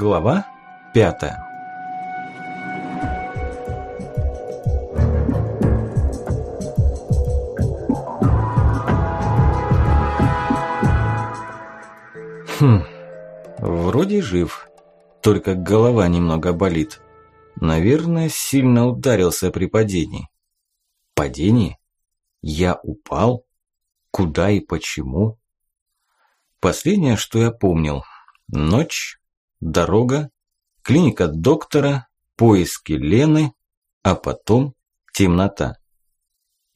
Глава пятая Хм, вроде жив, только голова немного болит. Наверное, сильно ударился при падении. Падение? Я упал? Куда и почему? Последнее, что я помнил. Ночь, дорога, клиника доктора, поиски Лены, а потом темнота.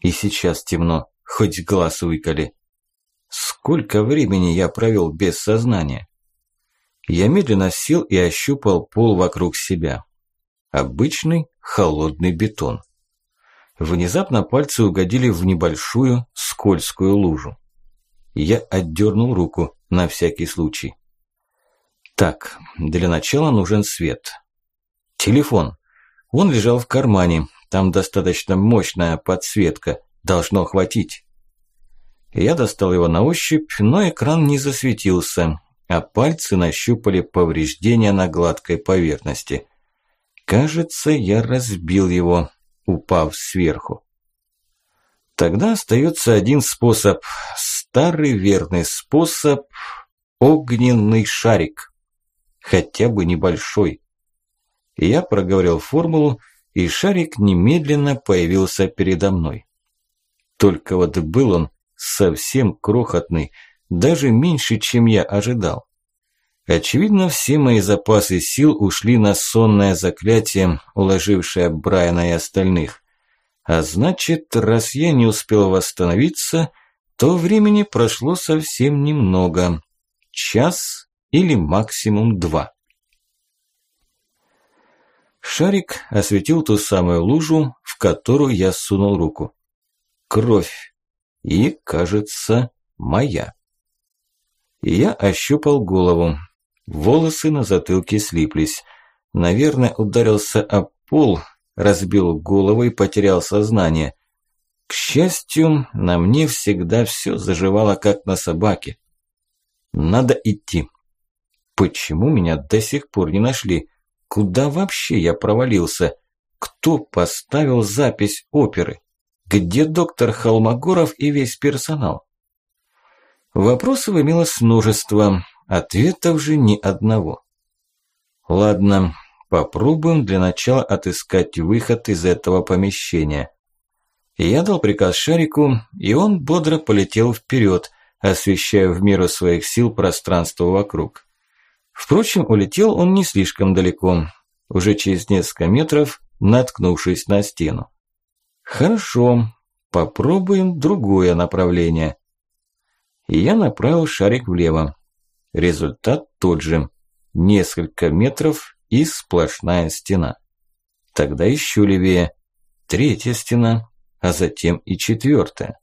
И сейчас темно, хоть глаз выколи. Сколько времени я провел без сознания? Я медленно сел и ощупал пол вокруг себя. Обычный холодный бетон. Внезапно пальцы угодили в небольшую скользкую лужу. Я отдернул руку на всякий случай. Так, для начала нужен свет. Телефон. Он лежал в кармане, там достаточно мощная подсветка, должно хватить. Я достал его на ощупь, но экран не засветился, а пальцы нащупали повреждения на гладкой поверхности. Кажется, я разбил его, упав сверху. Тогда остается один способ, старый верный способ – огненный шарик. Хотя бы небольшой. Я проговорил формулу, и шарик немедленно появился передо мной. Только вот был он совсем крохотный, даже меньше, чем я ожидал. Очевидно, все мои запасы сил ушли на сонное заклятие, уложившее Брайана и остальных. А значит, раз я не успел восстановиться, то времени прошло совсем немного. Час или максимум два. Шарик осветил ту самую лужу, в которую я сунул руку. Кровь и, кажется, моя. Я ощупал голову. Волосы на затылке слиплись. Наверное, ударился об пол, разбил голову и потерял сознание. К счастью, на мне всегда все заживало, как на собаке. Надо идти. Почему меня до сих пор не нашли? Куда вообще я провалился? Кто поставил запись оперы? Где доктор Холмогоров и весь персонал? Вопросов имелось множество, ответов же ни одного. Ладно, попробуем для начала отыскать выход из этого помещения. Я дал приказ Шарику, и он бодро полетел вперед, освещая в меру своих сил пространство вокруг. Впрочем, улетел он не слишком далеко, уже через несколько метров наткнувшись на стену. Хорошо, попробуем другое направление. И я направил шарик влево. Результат тот же. Несколько метров и сплошная стена. Тогда еще левее. Третья стена, а затем и четвертая.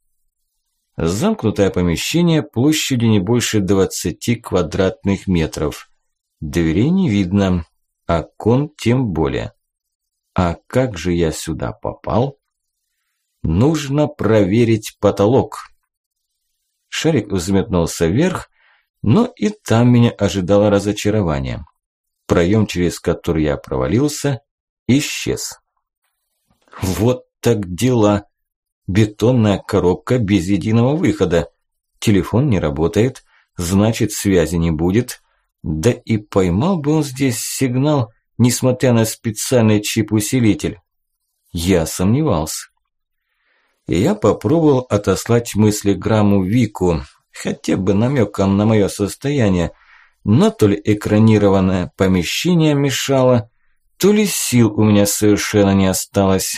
Замкнутое помещение площадью не больше 20 квадратных метров. Дверей не видно, окон тем более. А как же я сюда попал? Нужно проверить потолок. Шарик взметнулся вверх, но и там меня ожидало разочарование. Проем, через который я провалился, исчез. Вот так дела. Бетонная коробка без единого выхода. Телефон не работает, значит связи не будет. Да и поймал бы он здесь сигнал, несмотря на специальный чип-усилитель. Я сомневался и я попробовал отослать мысли Грамму Вику, хотя бы намеком на мое состояние, но то ли экранированное помещение мешало, то ли сил у меня совершенно не осталось.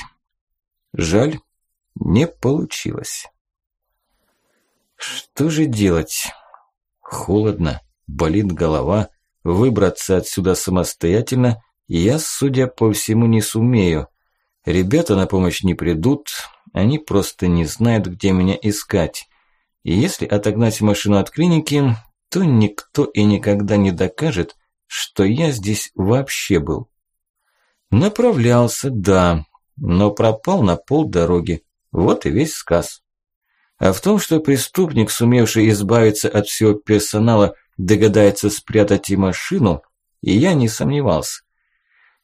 Жаль, не получилось. Что же делать? Холодно, болит голова, выбраться отсюда самостоятельно я, судя по всему, не сумею. Ребята на помощь не придут, они просто не знают, где меня искать. И если отогнать машину от клиники, то никто и никогда не докажет, что я здесь вообще был. Направлялся, да, но пропал на полдороги. Вот и весь сказ. А в том, что преступник, сумевший избавиться от всего персонала, догадается спрятать и машину, и я не сомневался.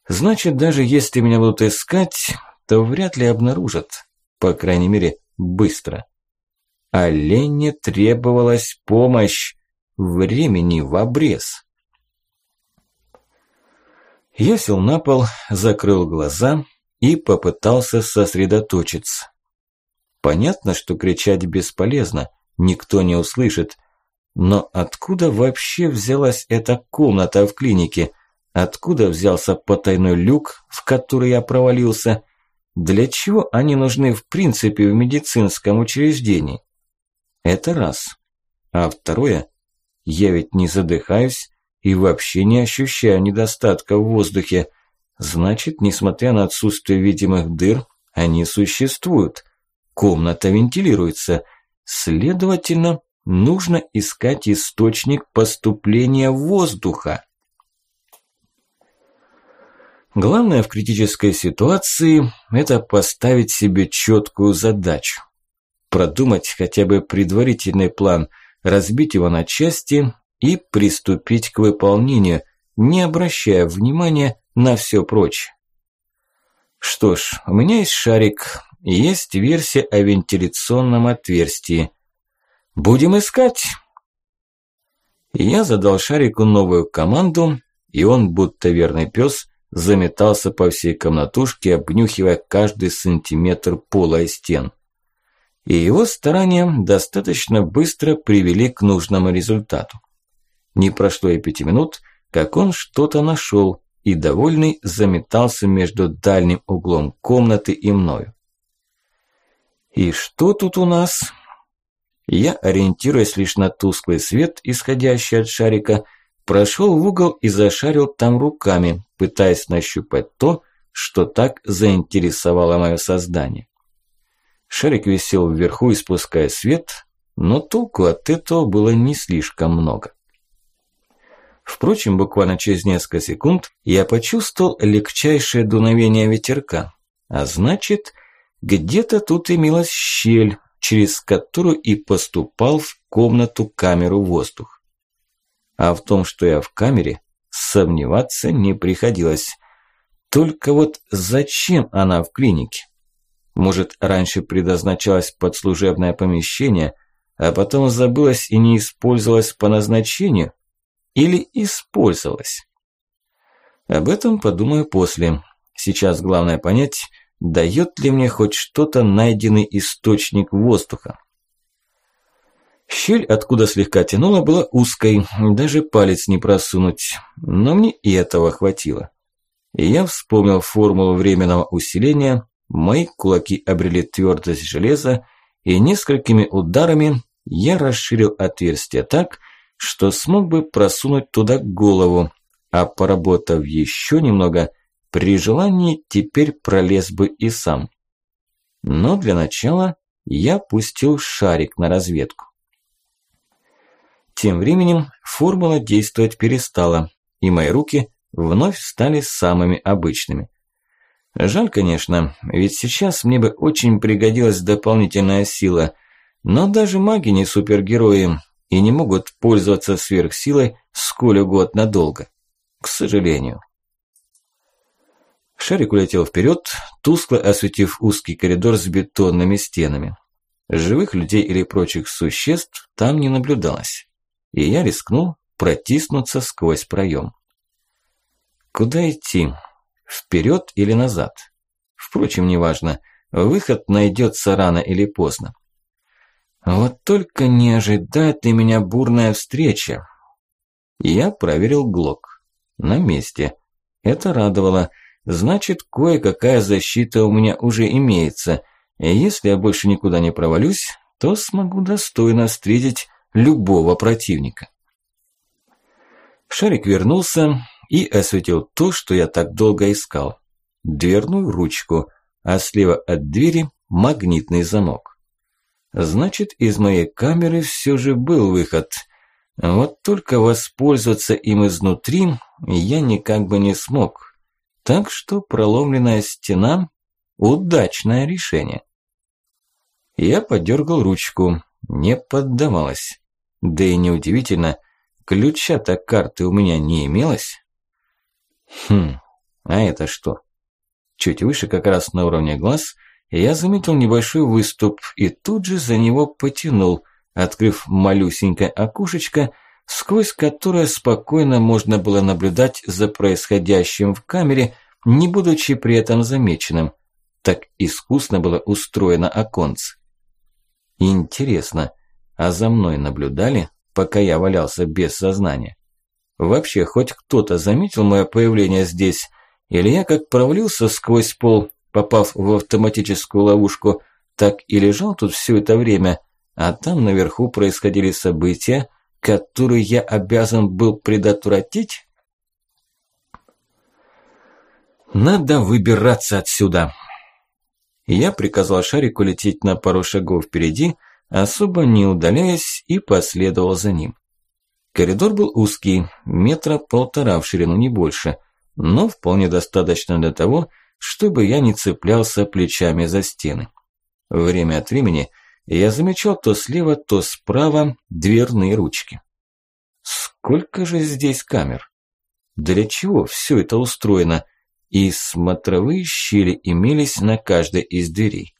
Значит, даже если меня будут искать, то вряд ли обнаружат. По крайней мере, быстро. А Лене требовалась помощь. Времени в обрез. Я сел на пол, закрыл глаза и попытался сосредоточиться. Понятно, что кричать бесполезно, никто не услышит. Но откуда вообще взялась эта комната в клинике? Откуда взялся потайной люк, в который я провалился? Для чего они нужны в принципе в медицинском учреждении? Это раз. А второе, я ведь не задыхаюсь и вообще не ощущаю недостатка в воздухе. Значит, несмотря на отсутствие видимых дыр, они существуют. Комната вентилируется. Следовательно, нужно искать источник поступления воздуха. Главное в критической ситуации – это поставить себе четкую задачу. Продумать хотя бы предварительный план, разбить его на части и приступить к выполнению, не обращая внимания на все прочее. Что ж, у меня есть шарик, есть версия о вентиляционном отверстии. Будем искать. Я задал шарику новую команду, и он, будто верный пес, заметался по всей комнатушке, обнюхивая каждый сантиметр пола и стен. И его старания достаточно быстро привели к нужному результату. Не прошло и пяти минут, как он что-то нашел, и довольный заметался между дальним углом комнаты и мною. И что тут у нас? Я, ориентируясь лишь на тусклый свет, исходящий от шарика, прошел в угол и зашарил там руками, пытаясь нащупать то, что так заинтересовало мое создание. Шарик висел вверху, испуская свет, но толку от этого было не слишком много. Впрочем, буквально через несколько секунд я почувствовал легчайшее дуновение ветерка, а значит, где-то тут имелась щель, через которую и поступал в комнату камеру воздух. А в том, что я в камере, сомневаться не приходилось. Только вот зачем она в клинике? Может, раньше предназначалась под служебное помещение, а потом забылась и не использовалась по назначению? Или использовалась? Об этом подумаю после. Сейчас главное понять, дает ли мне хоть что-то найденный источник воздуха. Щель, откуда слегка тянуло, была узкой, даже палец не просунуть, но мне и этого хватило. И я вспомнил формулу временного усиления, мои кулаки обрели твердость железа, и несколькими ударами я расширил отверстие так, что смог бы просунуть туда голову, а поработав еще немного, при желании теперь пролез бы и сам. Но для начала я пустил шарик на разведку. Тем временем формула действовать перестала, и мои руки вновь стали самыми обычными. Жаль, конечно, ведь сейчас мне бы очень пригодилась дополнительная сила, но даже маги не супергерои, и не могут пользоваться сверхсилой сколь угодно долго. К сожалению. Шарик улетел вперед, тускло осветив узкий коридор с бетонными стенами. Живых людей или прочих существ там не наблюдалось. И я рискнул протиснуться сквозь проем. Куда идти? Вперед или назад? Впрочем, неважно. Выход найдется рано или поздно. Вот только не ожидает ли меня бурная встреча. Я проверил Глок. На месте. Это радовало. Значит, кое-какая защита у меня уже имеется. И если я больше никуда не провалюсь, то смогу достойно встретить любого противника. Шарик вернулся и осветил то, что я так долго искал. Дверную ручку, а слева от двери магнитный замок. Значит, из моей камеры все же был выход. Вот только воспользоваться им изнутри я никак бы не смог. Так что проломленная стена – удачное решение. Я подергал ручку, не поддавалась. Да и неудивительно, ключа-то карты у меня не имелось. Хм, а это что? Чуть выше, как раз на уровне глаз, я заметил небольшой выступ и тут же за него потянул, открыв малюсенькое окошечко, сквозь которое спокойно можно было наблюдать за происходящим в камере, не будучи при этом замеченным. Так искусно было устроено оконце. Интересно, а за мной наблюдали, пока я валялся без сознания? Вообще, хоть кто-то заметил мое появление здесь, или я как провалился сквозь пол, попав в автоматическую ловушку, так и лежал тут все это время, а там наверху происходили события, которые я обязан был предотвратить? Надо выбираться отсюда. Я приказал шарику лететь на пару шагов впереди, особо не удаляясь, и последовал за ним. Коридор был узкий, метра полтора в ширину, не больше, но вполне достаточно для того, чтобы я не цеплялся плечами за стены. Время от времени я замечал то слева, то справа дверные ручки. Сколько же здесь камер? Для чего все это устроено? И смотровые щели имелись на каждой из дверей.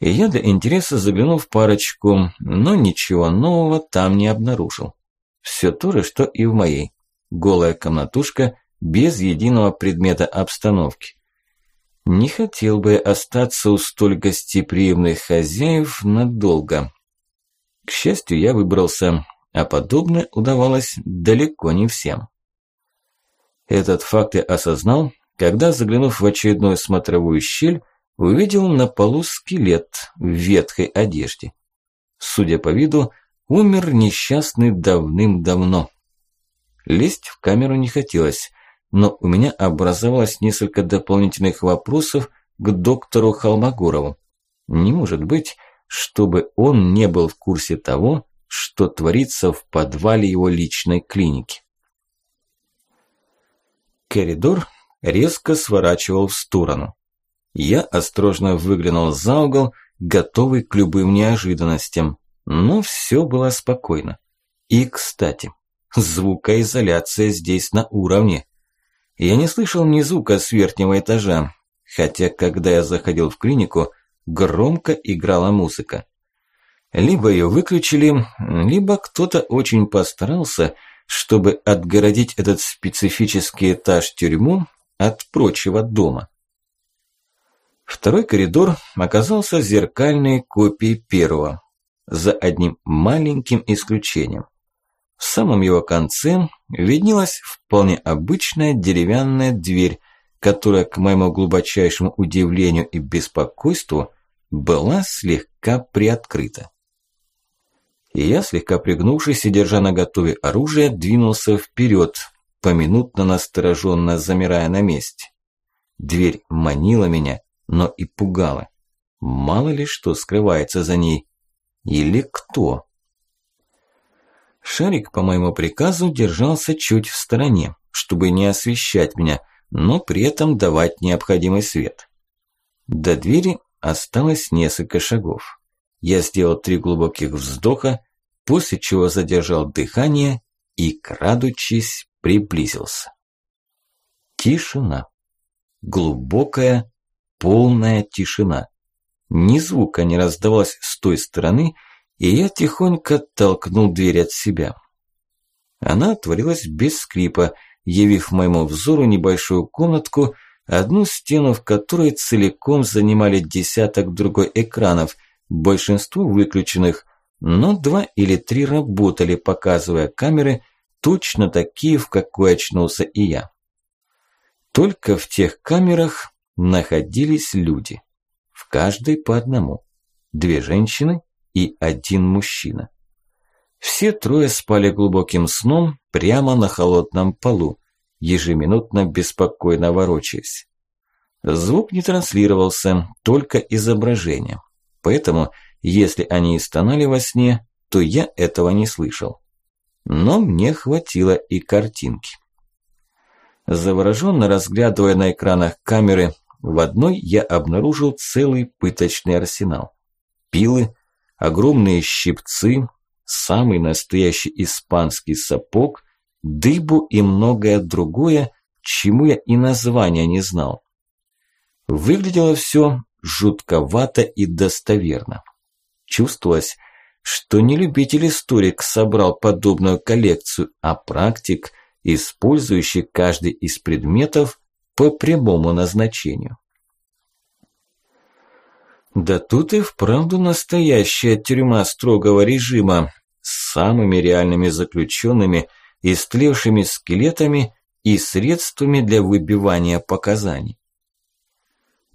И я для интереса заглянул в парочку, но ничего нового там не обнаружил. Все то же, что и в моей. Голая комнатушка без единого предмета обстановки. Не хотел бы остаться у столь гостеприимных хозяев надолго. К счастью, я выбрался, а подобное удавалось далеко не всем. Этот факт я осознал, когда, заглянув в очередную смотровую щель, увидел на полу скелет в ветхой одежде. Судя по виду, умер несчастный давным-давно. Лезть в камеру не хотелось, но у меня образовалось несколько дополнительных вопросов к доктору Холмогорову. Не может быть, чтобы он не был в курсе того, что творится в подвале его личной клиники. Коридор резко сворачивал в сторону. Я осторожно выглянул за угол, готовый к любым неожиданностям, но все было спокойно. И, кстати, звукоизоляция здесь на уровне. Я не слышал ни звука с верхнего этажа, хотя когда я заходил в клинику, громко играла музыка. Либо ее выключили, либо кто-то очень постарался, чтобы отгородить этот специфический этаж тюрьму от прочего дома. Второй коридор оказался зеркальной копией первого, за одним маленьким исключением – в самом его конце виднелась вполне обычная деревянная дверь, которая, к моему глубочайшему удивлению и беспокойству, была слегка приоткрыта. И я, слегка пригнувшись и держа на готове оружие, двинулся вперед, поминутно настороженно замирая на месте. Дверь манила меня, но и пугала. Мало ли что скрывается за ней. Или кто? Шарик по моему приказу держался чуть в стороне, чтобы не освещать меня, но при этом давать необходимый свет. До двери осталось несколько шагов. Я сделал три глубоких вздоха, после чего задержал дыхание и, крадучись, приблизился. Тишина. Глубокая, полная тишина. Ни звука не раздавалось с той стороны, и я тихонько толкнул дверь от себя. Она отворилась без скрипа, явив моему взору небольшую комнатку, одну стену в которой целиком занимали десяток другой экранов, большинство выключенных, но два или три работали, показывая камеры, точно такие, в какой очнулся и я. Только в тех камерах находились люди. В каждой по одному. Две женщины и один мужчина. Все трое спали глубоким сном прямо на холодном полу, ежеминутно беспокойно ворочаясь. Звук не транслировался, только изображение. Поэтому, если они и стонали во сне, то я этого не слышал. Но мне хватило и картинки. Завороженно разглядывая на экранах камеры, в одной я обнаружил целый пыточный арсенал. Пилы, огромные щипцы, самый настоящий испанский сапог, дыбу и многое другое, чему я и названия не знал. Выглядело все жутковато и достоверно. Чувствовалось, что не любитель-историк собрал подобную коллекцию, а практик, использующий каждый из предметов по прямому назначению. Да тут и вправду настоящая тюрьма строгого режима с самыми реальными заключенными, истлевшими скелетами и средствами для выбивания показаний.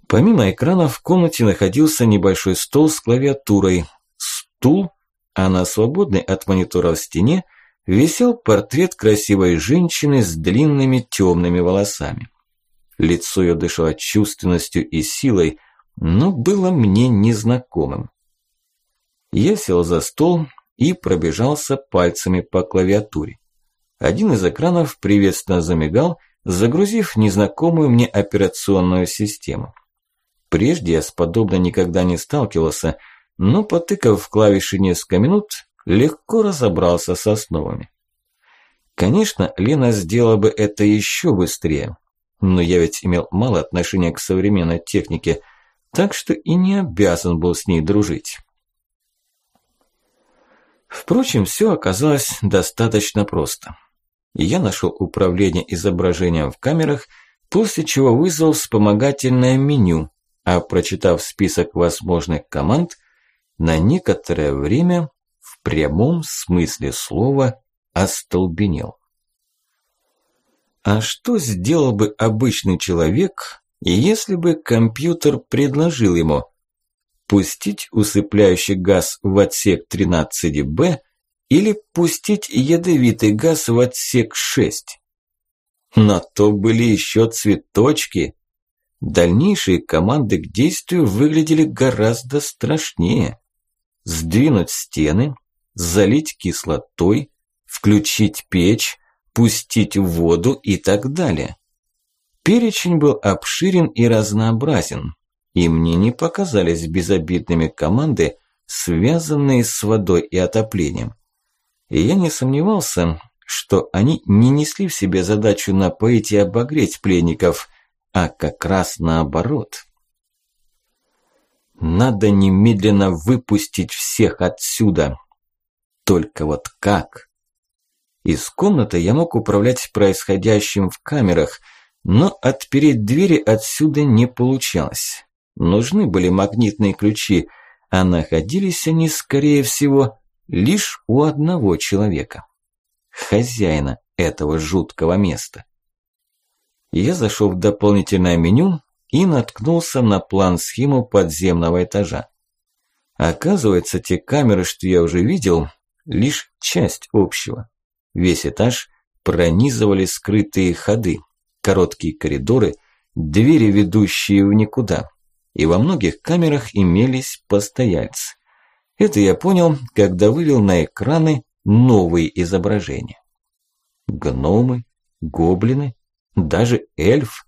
Помимо экрана в комнате находился небольшой стол с клавиатурой, стул, а на свободной от монитора в стене висел портрет красивой женщины с длинными темными волосами. Лицо ее дышало чувственностью и силой, но было мне незнакомым. Я сел за стол и пробежался пальцами по клавиатуре. Один из экранов приветственно замигал, загрузив незнакомую мне операционную систему. Прежде я с подобной никогда не сталкивался, но потыкав в клавиши несколько минут, легко разобрался с основами. Конечно, Лена сделала бы это еще быстрее, но я ведь имел мало отношения к современной технике, так что и не обязан был с ней дружить. Впрочем, все оказалось достаточно просто. Я нашел управление изображением в камерах, после чего вызвал вспомогательное меню, а прочитав список возможных команд, на некоторое время в прямом смысле слова остолбенел. А что сделал бы обычный человек, если бы компьютер предложил ему пустить усыпляющий газ в отсек 13Б или пустить ядовитый газ в отсек 6? На то были еще цветочки. Дальнейшие команды к действию выглядели гораздо страшнее. Сдвинуть стены, залить кислотой, включить печь, пустить воду и так далее. Перечень был обширен и разнообразен, и мне не показались безобидными команды, связанные с водой и отоплением. И я не сомневался, что они не несли в себе задачу напоить и обогреть пленников, а как раз наоборот. Надо немедленно выпустить всех отсюда. Только вот как? Из комнаты я мог управлять происходящим в камерах, но отпереть двери отсюда не получалось. Нужны были магнитные ключи, а находились они, скорее всего, лишь у одного человека. Хозяина этого жуткого места. Я зашел в дополнительное меню и наткнулся на план-схему подземного этажа. Оказывается, те камеры, что я уже видел, лишь часть общего. Весь этаж пронизывали скрытые ходы, короткие коридоры, двери, ведущие в никуда. И во многих камерах имелись постояльцы. Это я понял, когда вывел на экраны новые изображения. Гномы, гоблины, даже эльф.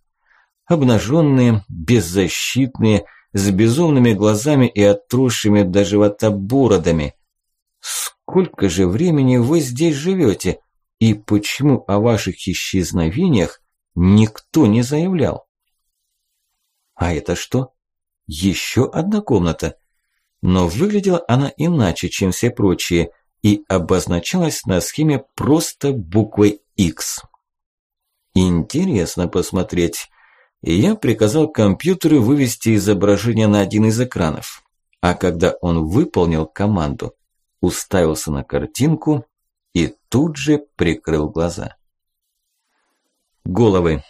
Обнаженные, беззащитные, с безумными глазами и отросшими до живота бородами, Сколько же времени вы здесь живете? И почему о ваших исчезновениях никто не заявлял? А это что? Еще одна комната. Но выглядела она иначе, чем все прочие, и обозначалась на схеме просто буквой X. Интересно посмотреть. И я приказал компьютеру вывести изображение на один из экранов. А когда он выполнил команду, уставился на картинку и тут же прикрыл глаза. Головы.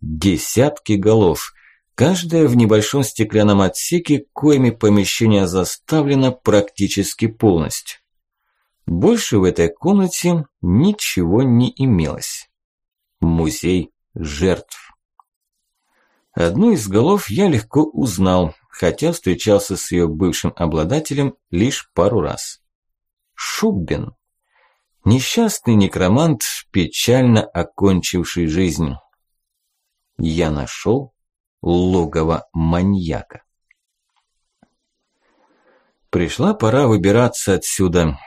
Десятки голов. Каждая в небольшом стеклянном отсеке, коими помещение заставлено практически полностью. Больше в этой комнате ничего не имелось. Музей жертв. Одну из голов я легко узнал, хотя встречался с ее бывшим обладателем лишь пару раз. Шуббин. Несчастный некромант, печально окончивший жизнь. Я нашел логово маньяка. Пришла пора выбираться отсюда.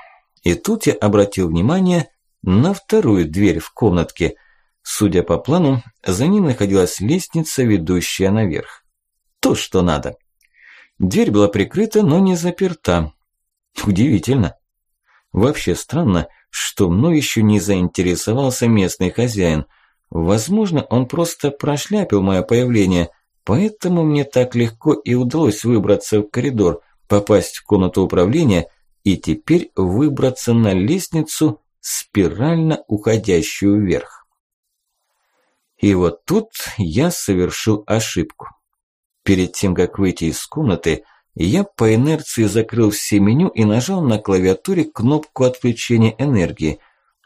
И тут я обратил внимание на вторую дверь в комнатке. Судя по плану, за ним находилась лестница, ведущая наверх. То, что надо. Дверь была прикрыта, но не заперта. Удивительно. Вообще странно, что мной еще не заинтересовался местный хозяин. Возможно, он просто прошляпил мое появление, поэтому мне так легко и удалось выбраться в коридор, попасть в комнату управления и теперь выбраться на лестницу, спирально уходящую вверх. И вот тут я совершил ошибку. Перед тем, как выйти из комнаты, я по инерции закрыл все меню и нажал на клавиатуре кнопку отключения энергии.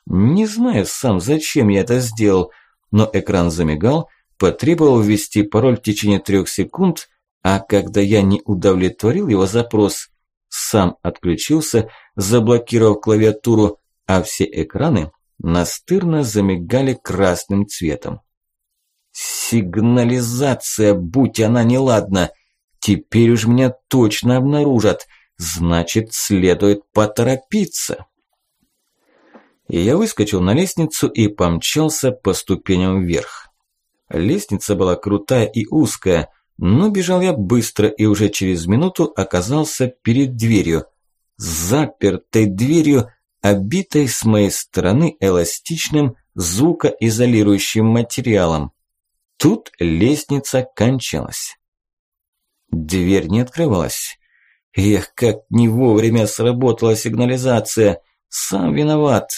Не знаю сам, зачем я это сделал, но экран замигал, потребовал ввести пароль в течение трех секунд, а когда я не удовлетворил его запрос, сам отключился, заблокировав клавиатуру, а все экраны настырно замигали красным цветом. Сигнализация, будь она неладна. Теперь уж меня точно обнаружат. Значит, следует поторопиться. И я выскочил на лестницу и помчался по ступеням вверх. Лестница была крутая и узкая, но бежал я быстро и уже через минуту оказался перед дверью. Запертой дверью, обитой с моей стороны эластичным звукоизолирующим материалом. Тут лестница кончалась. Дверь не открывалась. Эх, как не вовремя сработала сигнализация. Сам виноват.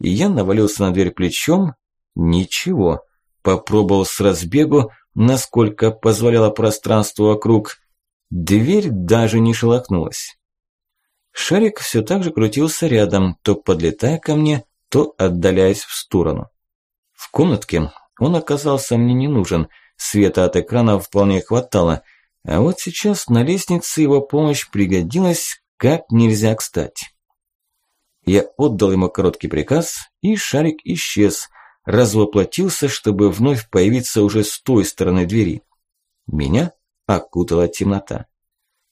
Я навалился на дверь плечом. Ничего. Попробовал с разбегу, насколько позволяло пространство вокруг. Дверь даже не шелохнулась. Шарик все так же крутился рядом, то подлетая ко мне, то отдаляясь в сторону. В комнатке он оказался мне не нужен, света от экрана вполне хватало, а вот сейчас на лестнице его помощь пригодилась как нельзя кстати. Я отдал ему короткий приказ, и шарик исчез, развоплотился, чтобы вновь появиться уже с той стороны двери. Меня окутала темнота.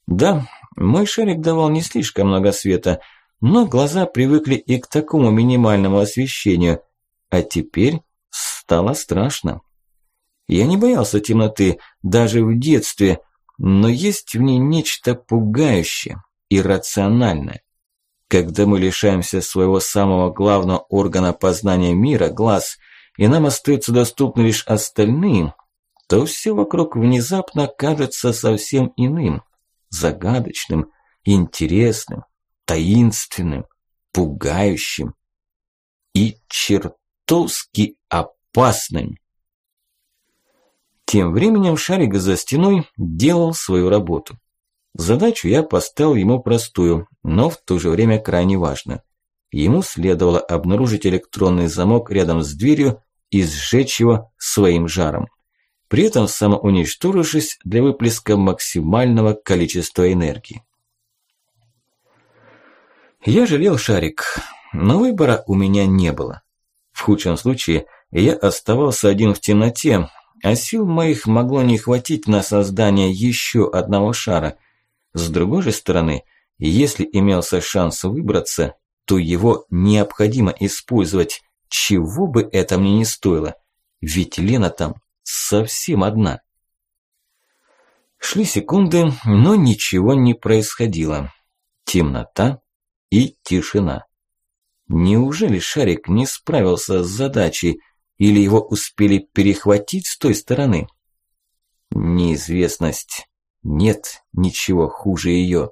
Да, мой шарик давал не слишком много света, но глаза привыкли и к такому минимальному освещению, а теперь стало страшно. Я не боялся темноты, даже в детстве, но есть в ней нечто пугающее, иррациональное. Когда мы лишаемся своего самого главного органа познания мира, глаз, и нам остаются доступны лишь остальные, то все вокруг внезапно кажется совсем иным, загадочным, интересным, таинственным, пугающим и чертовски опасным. Тем временем шарик за стеной делал свою работу. Задачу я поставил ему простую, но в то же время крайне важную. Ему следовало обнаружить электронный замок рядом с дверью и сжечь его своим жаром. При этом самоуничтожившись для выплеска максимального количества энергии. Я жалел шарик, но выбора у меня не было. В худшем случае я оставался один в темноте, а сил моих могло не хватить на создание еще одного шара. С другой же стороны, если имелся шанс выбраться, то его необходимо использовать, чего бы это мне не стоило. Ведь Лена там совсем одна. Шли секунды, но ничего не происходило. Темнота и тишина. Неужели шарик не справился с задачей, или его успели перехватить с той стороны? Неизвестность. Нет ничего хуже ее.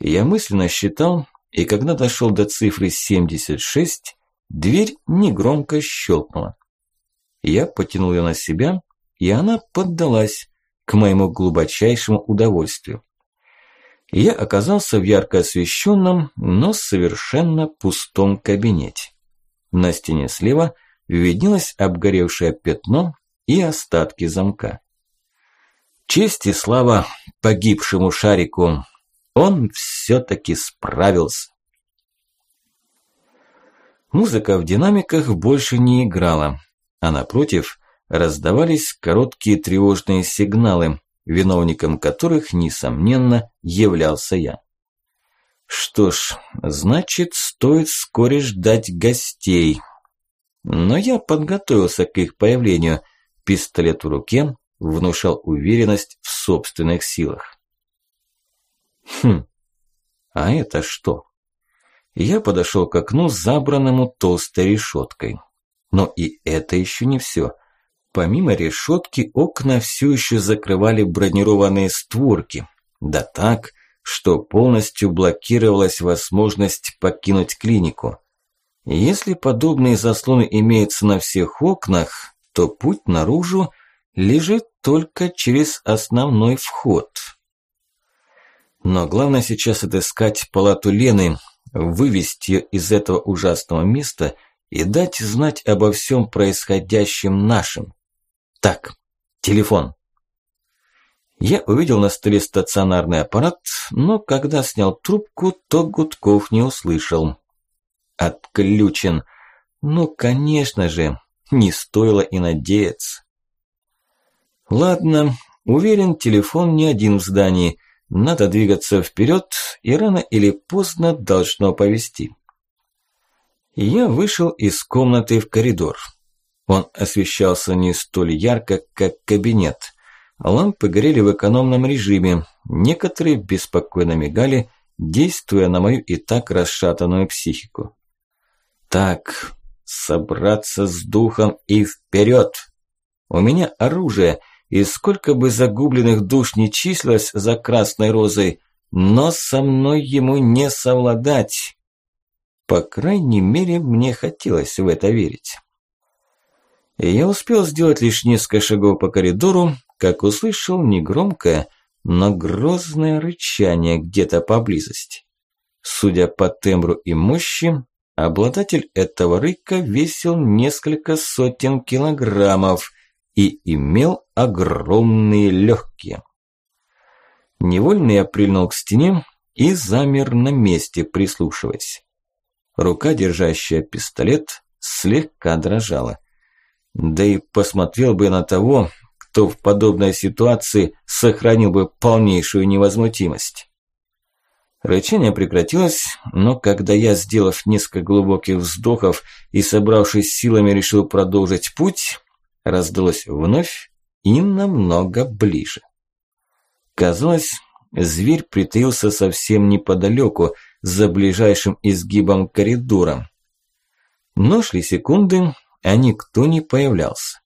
Я мысленно считал, и когда дошел до цифры 76, дверь негромко щелкнула. Я потянул ее на себя, и она поддалась к моему глубочайшему удовольствию. Я оказался в ярко освещенном, но совершенно пустом кабинете. На стене слева – виднелось обгоревшее пятно и остатки замка. Честь и слава погибшему шарику. Он все-таки справился. Музыка в динамиках больше не играла, а напротив раздавались короткие тревожные сигналы, виновником которых, несомненно, являлся я. Что ж, значит, стоит вскоре ждать гостей. Но я подготовился к их появлению. Пистолет в руке внушал уверенность в собственных силах. Хм, а это что? Я подошел к окну, забранному толстой решеткой. Но и это еще не все. Помимо решетки, окна все еще закрывали бронированные створки. Да так, что полностью блокировалась возможность покинуть клинику. Если подобные заслоны имеются на всех окнах, то путь наружу лежит только через основной вход. Но главное сейчас отыскать палату Лены, вывести ее из этого ужасного места и дать знать обо всем происходящем нашим. Так, телефон. Я увидел на столе стационарный аппарат, но когда снял трубку, то гудков не услышал. Отключен. Ну, конечно же, не стоило и надеяться. Ладно, уверен, телефон не один в здании. Надо двигаться вперед, и рано или поздно должно повести. Я вышел из комнаты в коридор. Он освещался не столь ярко, как кабинет. Лампы горели в экономном режиме, некоторые беспокойно мигали, действуя на мою и так расшатанную психику. Так, собраться с духом и вперед. У меня оружие, и сколько бы загубленных душ не числилось за красной розой, но со мной ему не совладать. По крайней мере, мне хотелось в это верить. Я успел сделать лишь несколько шагов по коридору, как услышал негромкое, но грозное рычание где-то поблизости. Судя по тембру и мощи, обладатель этого рыка весил несколько сотен килограммов и имел огромные легкие. Невольно я прильнул к стене и замер на месте, прислушиваясь. Рука, держащая пистолет, слегка дрожала. Да и посмотрел бы на того, кто в подобной ситуации сохранил бы полнейшую невозмутимость. Рычание прекратилось, но когда я, сделав несколько глубоких вздохов и собравшись силами решил продолжить путь, раздалось вновь и намного ближе. Казалось, зверь притаился совсем неподалеку, за ближайшим изгибом коридора. Но шли секунды, а никто не появлялся.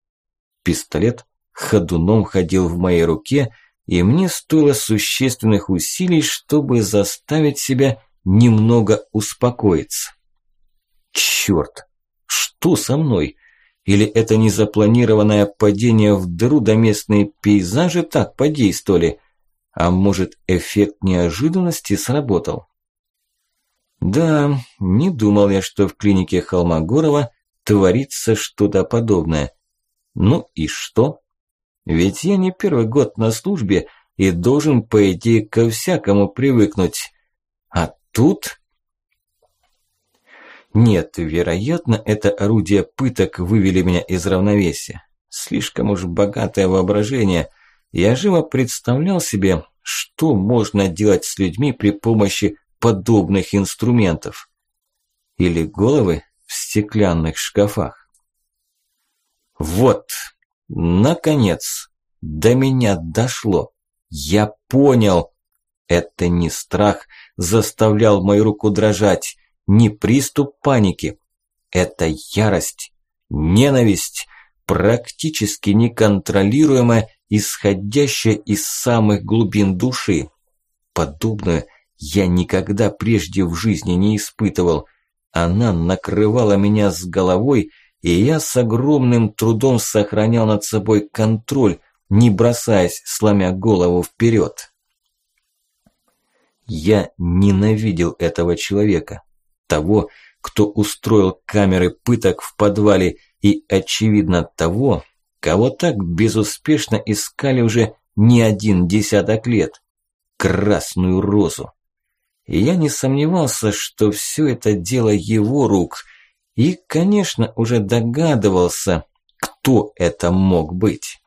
Пистолет ходуном ходил в моей руке, и мне стоило существенных усилий, чтобы заставить себя немного успокоиться. Чёрт, что со мной? Или это незапланированное падение в дыру да местные пейзажи так подействовали? А может, эффект неожиданности сработал? Да, не думал я, что в клинике Холмогорова творится что-то подобное. Ну и что? Ведь я не первый год на службе и должен, по идее, ко всякому привыкнуть. А тут... Нет, вероятно, это орудие пыток вывели меня из равновесия. Слишком уж богатое воображение. Я живо представлял себе, что можно делать с людьми при помощи подобных инструментов. Или головы в стеклянных шкафах. Вот, наконец, до меня дошло. Я понял. Это не страх заставлял мою руку дрожать, не приступ паники. Это ярость, ненависть, практически неконтролируемая, исходящая из самых глубин души. Подобную я никогда прежде в жизни не испытывал. Она накрывала меня с головой, и я с огромным трудом сохранял над собой контроль, не бросаясь, сломя голову вперед. Я ненавидел этого человека, того, кто устроил камеры пыток в подвале, и, очевидно, того, кого так безуспешно искали уже не один десяток лет. Красную розу и я не сомневался, что все это дело его рук, и, конечно, уже догадывался, кто это мог быть.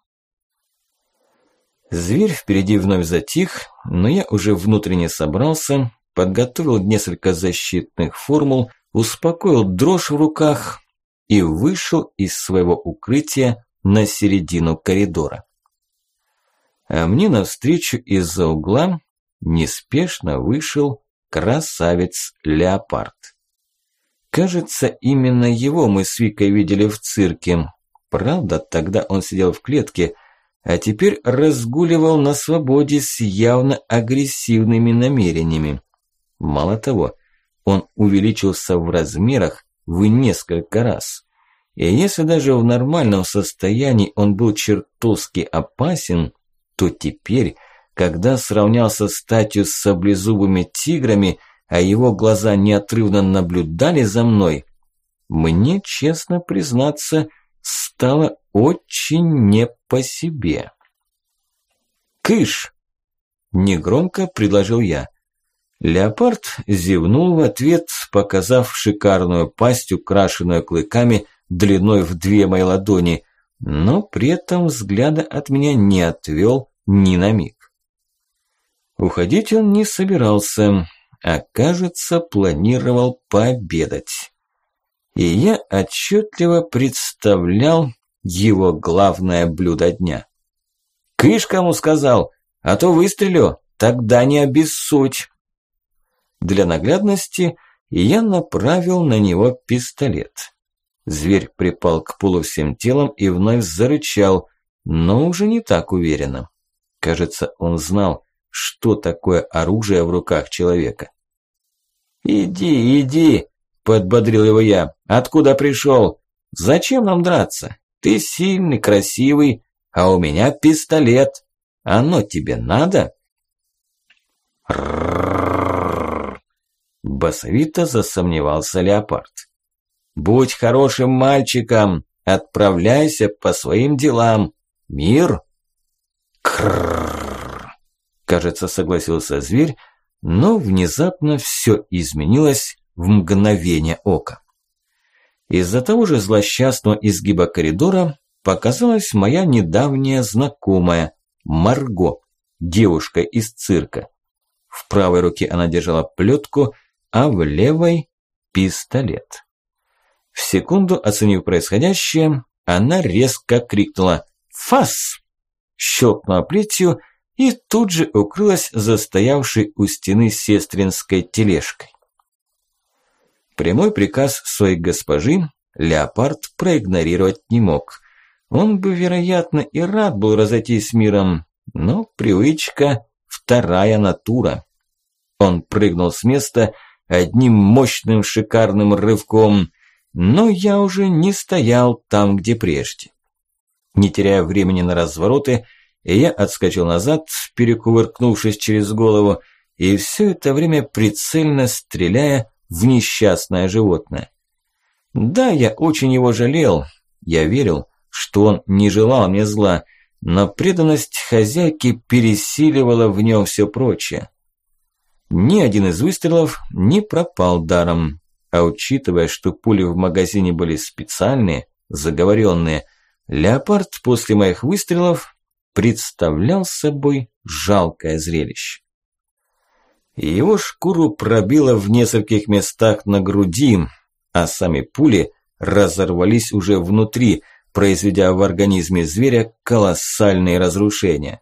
Зверь впереди вновь затих, но я уже внутренне собрался, подготовил несколько защитных формул, успокоил дрожь в руках, и вышел из своего укрытия на середину коридора. А мне навстречу из-за угла неспешно вышел красавец-леопард. Кажется, именно его мы с Викой видели в цирке. Правда, тогда он сидел в клетке, а теперь разгуливал на свободе с явно агрессивными намерениями. Мало того, он увеличился в размерах в несколько раз. И если даже в нормальном состоянии он был чертовски опасен, то теперь, когда сравнялся статью с саблезубыми тиграми, а его глаза неотрывно наблюдали за мной, мне, честно признаться, стало очень не по себе. «Кыш!» – негромко предложил я. Леопард зевнул в ответ, показав шикарную пасть, украшенную клыками длиной в две мои ладони, но при этом взгляда от меня не отвел ни на миг. Уходить он не собирался, а, кажется, планировал пообедать. И я отчетливо представлял его главное блюдо дня. «Кыш кому сказал, а то выстрелю, тогда не обессудь». Для наглядности я направил на него пистолет. Зверь припал к полу всем телом и вновь зарычал, но уже не так уверенно. Кажется, он знал, что такое оружие в руках человека. «Иди, иди!» – подбодрил его я. «Откуда пришел? Зачем нам драться? Ты сильный, красивый, а у меня пистолет. Оно тебе надо?» Басовито засомневался леопард. «Будь хорошим мальчиком, отправляйся по своим делам. Мир!» Кррррр. Кажется, согласился зверь, но внезапно все изменилось в мгновение ока. Из-за того же злосчастного изгиба коридора показалась моя недавняя знакомая Марго, девушка из цирка. В правой руке она держала плетку, а в левой – пистолет. В секунду оценив происходящее, она резко крикнула «Фас!», щелкнула плетью и тут же укрылась за стоявшей у стены сестринской тележкой. Прямой приказ своей госпожи Леопард проигнорировать не мог. Он бы, вероятно, и рад был разойтись миром, но привычка – вторая натура. Он прыгнул с места одним мощным шикарным рывком, но я уже не стоял там, где прежде. Не теряя времени на развороты, я отскочил назад, перекувыркнувшись через голову, и все это время прицельно стреляя в несчастное животное. Да, я очень его жалел, я верил, что он не желал мне зла, но преданность хозяйки пересиливала в нем все прочее. Ни один из выстрелов не пропал даром. А учитывая, что пули в магазине были специальные, заговоренные, леопард после моих выстрелов представлял собой жалкое зрелище. Его шкуру пробило в нескольких местах на груди, а сами пули разорвались уже внутри, произведя в организме зверя колоссальные разрушения.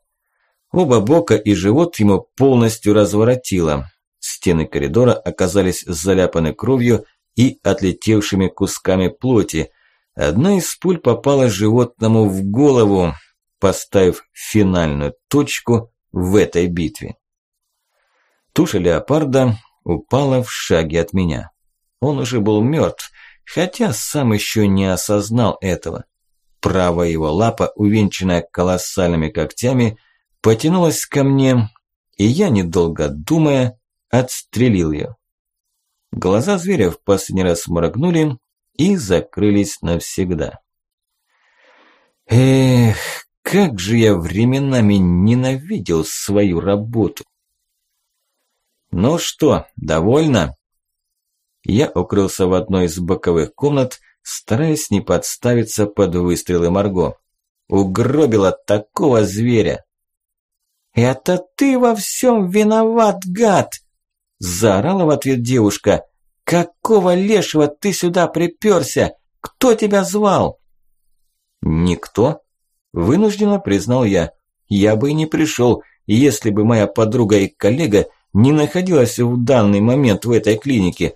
Оба бока и живот ему полностью разворотило. Стены коридора оказались заляпаны кровью и отлетевшими кусками плоти. Одна из пуль попала животному в голову, поставив финальную точку в этой битве. Туша леопарда упала в шаге от меня. Он уже был мертв, хотя сам еще не осознал этого. Правая его лапа, увенчанная колоссальными когтями, потянулась ко мне, и я, недолго думая, отстрелил ее. Глаза зверя в последний раз моргнули и закрылись навсегда. Эх, как же я временами ненавидел свою работу. Ну что, довольно? Я укрылся в одной из боковых комнат, стараясь не подставиться под выстрелы Марго. Угробила такого зверя. «Это ты во всем виноват, гад!» Заорала в ответ девушка. «Какого лешего ты сюда припёрся? Кто тебя звал?» «Никто», – вынужденно признал я. «Я бы и не пришел, если бы моя подруга и коллега не находилась в данный момент в этой клинике.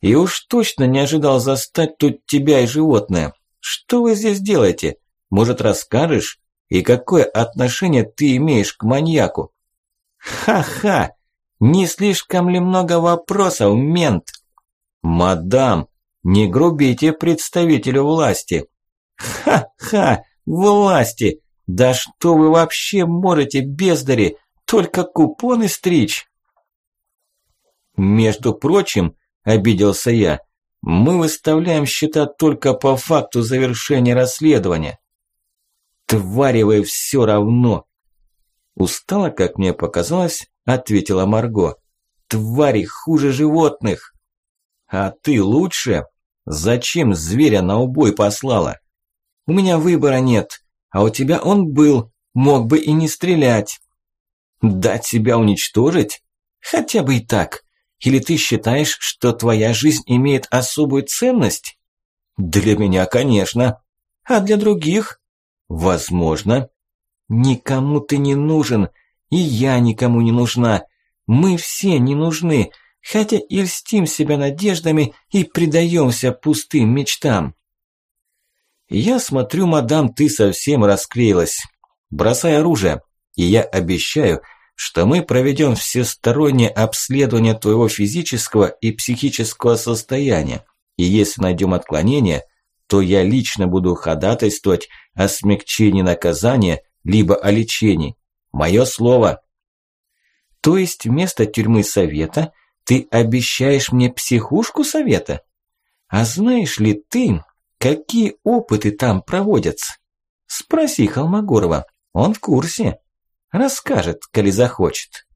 И уж точно не ожидал застать тут тебя и животное. Что вы здесь делаете? Может, расскажешь? И какое отношение ты имеешь к маньяку?» «Ха-ха! Не слишком ли много вопросов, мент?» «Мадам, не грубите представителю власти!» «Ха-ха! Власти! Да что вы вообще можете, бездари, только купоны стричь?» «Между прочим, – обиделся я, – мы выставляем счета только по факту завершения расследования». «Твари вы все равно!» Устала, как мне показалось, ответила Марго. «Твари хуже животных!» «А ты лучше? Зачем зверя на убой послала?» «У меня выбора нет, а у тебя он был, мог бы и не стрелять». «Дать себя уничтожить? Хотя бы и так. Или ты считаешь, что твоя жизнь имеет особую ценность?» «Для меня, конечно. А для других?» «Возможно». «Никому ты не нужен, и я никому не нужна. Мы все не нужны, хотя и льстим себя надеждами и предаемся пустым мечтам. Я смотрю, мадам, ты совсем расклеилась. Бросай оружие, и я обещаю, что мы проведем всестороннее обследование твоего физического и психического состояния. И если найдем отклонение, то я лично буду ходатайствовать о смягчении наказания либо о лечении. Мое слово. То есть вместо тюрьмы совета ты обещаешь мне психушку совета? А знаешь ли ты, какие опыты там проводятся? Спроси Холмогорова, он в курсе. Расскажет, коли захочет.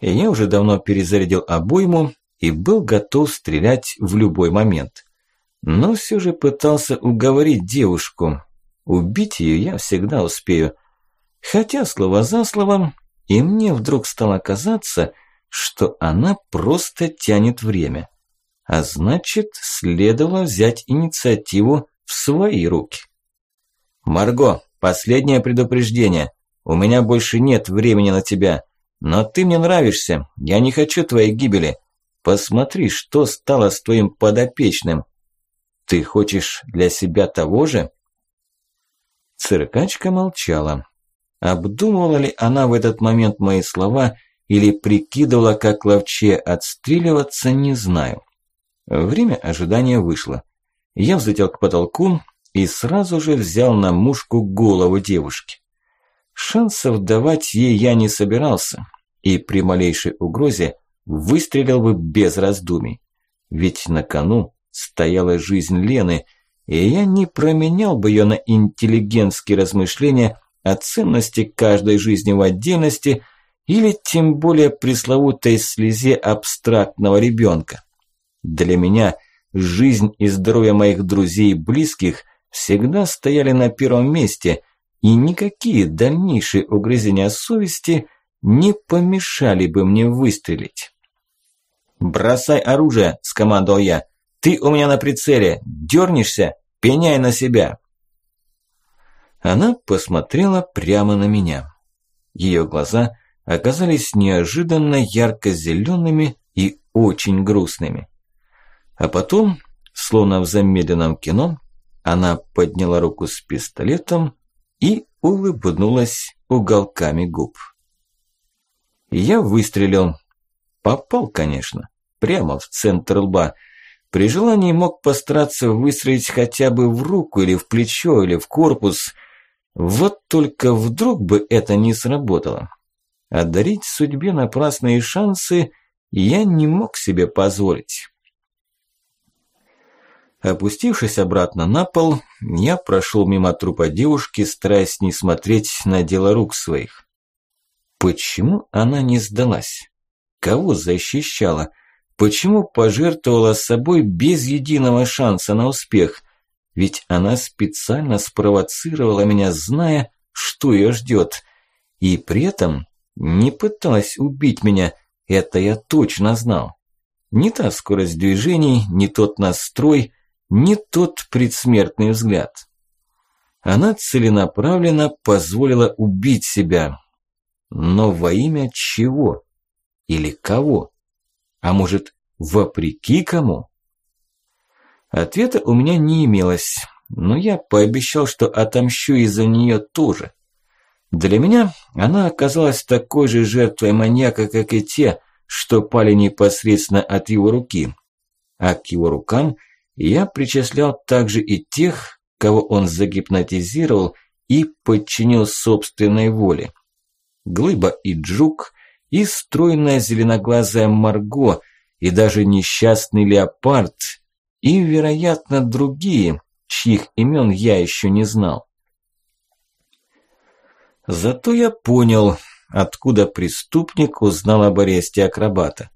Я уже давно перезарядил обойму и был готов стрелять в любой момент. Но все же пытался уговорить девушку, Убить ее я всегда успею. Хотя слово за словом, и мне вдруг стало казаться, что она просто тянет время. А значит, следовало взять инициативу в свои руки. «Марго, последнее предупреждение. У меня больше нет времени на тебя. Но ты мне нравишься, я не хочу твоей гибели. Посмотри, что стало с твоим подопечным. Ты хочешь для себя того же?» Циркачка молчала. Обдумывала ли она в этот момент мои слова или прикидывала, как ловче отстреливаться, не знаю. Время ожидания вышло. Я взлетел к потолку и сразу же взял на мушку голову девушки. Шансов давать ей я не собирался, и при малейшей угрозе выстрелил бы без раздумий. Ведь на кону стояла жизнь Лены, и я не променял бы ее на интеллигентские размышления о ценности каждой жизни в отдельности или тем более пресловутой слезе абстрактного ребенка. Для меня жизнь и здоровье моих друзей и близких всегда стояли на первом месте, и никакие дальнейшие угрызения совести не помешали бы мне выстрелить. «Бросай оружие!» – скомандовал я. Ты у меня на прицеле. Дернешься? Пеняй на себя. Она посмотрела прямо на меня. Ее глаза оказались неожиданно ярко-зелеными и очень грустными. А потом, словно в замедленном кино, она подняла руку с пистолетом и улыбнулась уголками губ. Я выстрелил. Попал, конечно, прямо в центр лба, при желании мог постараться выстрелить хотя бы в руку или в плечо или в корпус. Вот только вдруг бы это не сработало. А дарить судьбе напрасные шансы я не мог себе позволить. Опустившись обратно на пол, я прошел мимо трупа девушки, стараясь не смотреть на дело рук своих. Почему она не сдалась? Кого защищала? Почему пожертвовала собой без единого шанса на успех? Ведь она специально спровоцировала меня, зная, что ее ждет. И при этом не пыталась убить меня, это я точно знал. Не та скорость движений, не тот настрой, не тот предсмертный взгляд. Она целенаправленно позволила убить себя. Но во имя чего? Или кого? А может, вопреки кому? Ответа у меня не имелось, но я пообещал, что отомщу из-за нее тоже. Для меня она оказалась такой же жертвой маньяка, как и те, что пали непосредственно от его руки. А к его рукам я причислял также и тех, кого он загипнотизировал и подчинил собственной воле. Глыба и Джук, и стройная зеленоглазая Марго, и даже несчастный леопард, и, вероятно, другие, чьих имен я еще не знал. Зато я понял, откуда преступник узнал об аресте акробата.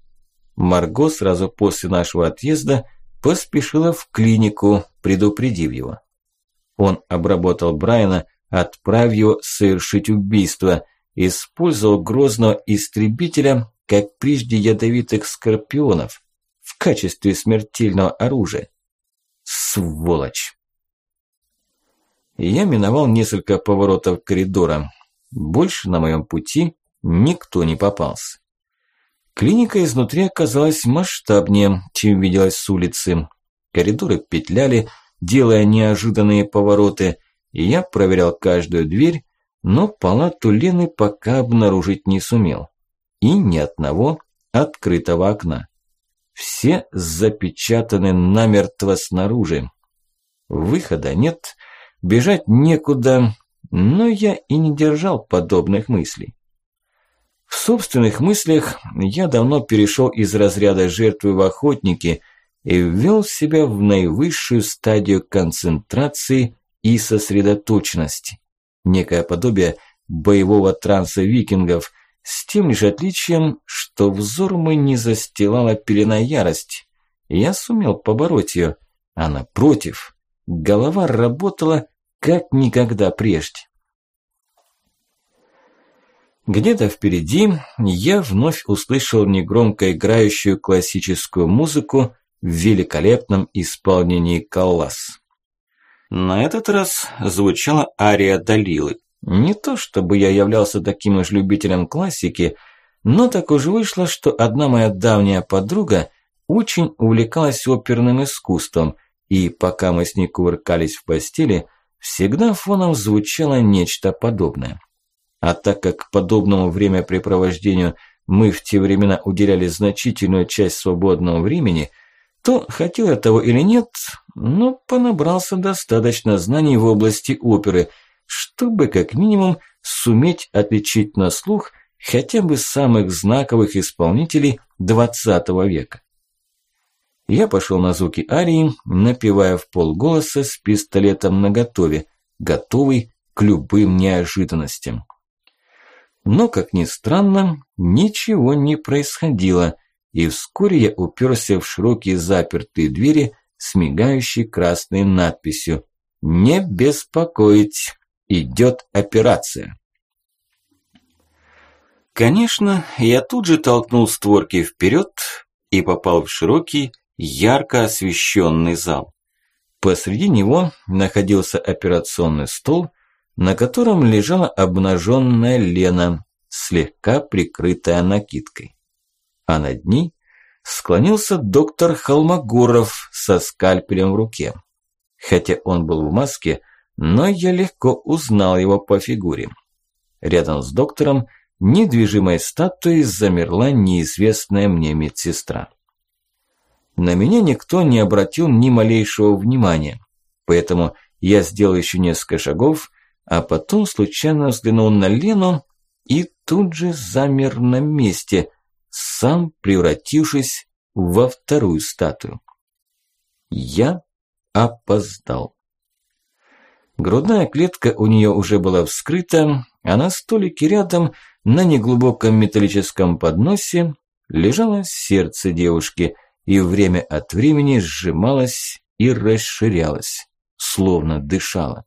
Марго сразу после нашего отъезда поспешила в клинику, предупредив его. Он обработал Брайана, отправив его совершить убийство, использовал грозного истребителя, как прежде ядовитых скорпионов, в качестве смертельного оружия. Сволочь! Я миновал несколько поворотов коридора. Больше на моем пути никто не попался. Клиника изнутри оказалась масштабнее, чем виделось с улицы. Коридоры петляли, делая неожиданные повороты, и я проверял каждую дверь, но палату Лены пока обнаружить не сумел. И ни одного открытого окна. Все запечатаны намертво снаружи. Выхода нет, бежать некуда, но я и не держал подобных мыслей. В собственных мыслях я давно перешел из разряда жертвы в охотники и ввел себя в наивысшую стадию концентрации и сосредоточенности. Некое подобие боевого транса викингов, с тем лишь отличием, что взор мой не застилала пелена ярости. Я сумел побороть ее, а напротив, голова работала как никогда прежде. Где-то впереди я вновь услышал негромко играющую классическую музыку в великолепном исполнении Каллас. На этот раз звучала ария Далилы. Не то чтобы я являлся таким уж любителем классики, но так уж вышло, что одна моя давняя подруга очень увлекалась оперным искусством, и пока мы с ней кувыркались в постели, всегда фоном звучало нечто подобное. А так как подобному времяпрепровождению мы в те времена уделяли значительную часть свободного времени, то, хотел я того или нет, но понабрался достаточно знаний в области оперы, чтобы как минимум суметь отличить на слух хотя бы самых знаковых исполнителей XX века. Я пошел на звуки арии, напевая в полголоса с пистолетом наготове, готовый к любым неожиданностям. Но, как ни странно, ничего не происходило, и вскоре я уперся в широкие запертые двери с мигающей красной надписью «Не беспокоить, идет операция». Конечно, я тут же толкнул створки вперед и попал в широкий, ярко освещенный зал. Посреди него находился операционный стол – на котором лежала обнаженная Лена, слегка прикрытая накидкой. А над ней склонился доктор Холмогоров со скальпелем в руке. Хотя он был в маске, но я легко узнал его по фигуре. Рядом с доктором недвижимой статуей замерла неизвестная мне медсестра. На меня никто не обратил ни малейшего внимания, поэтому я сделал еще несколько шагов а потом случайно взглянул на Лену и тут же замер на месте, сам превратившись во вторую статую. Я опоздал. Грудная клетка у нее уже была вскрыта, а на столике рядом на неглубоком металлическом подносе лежало сердце девушки и время от времени сжималось и расширялось, словно дышало.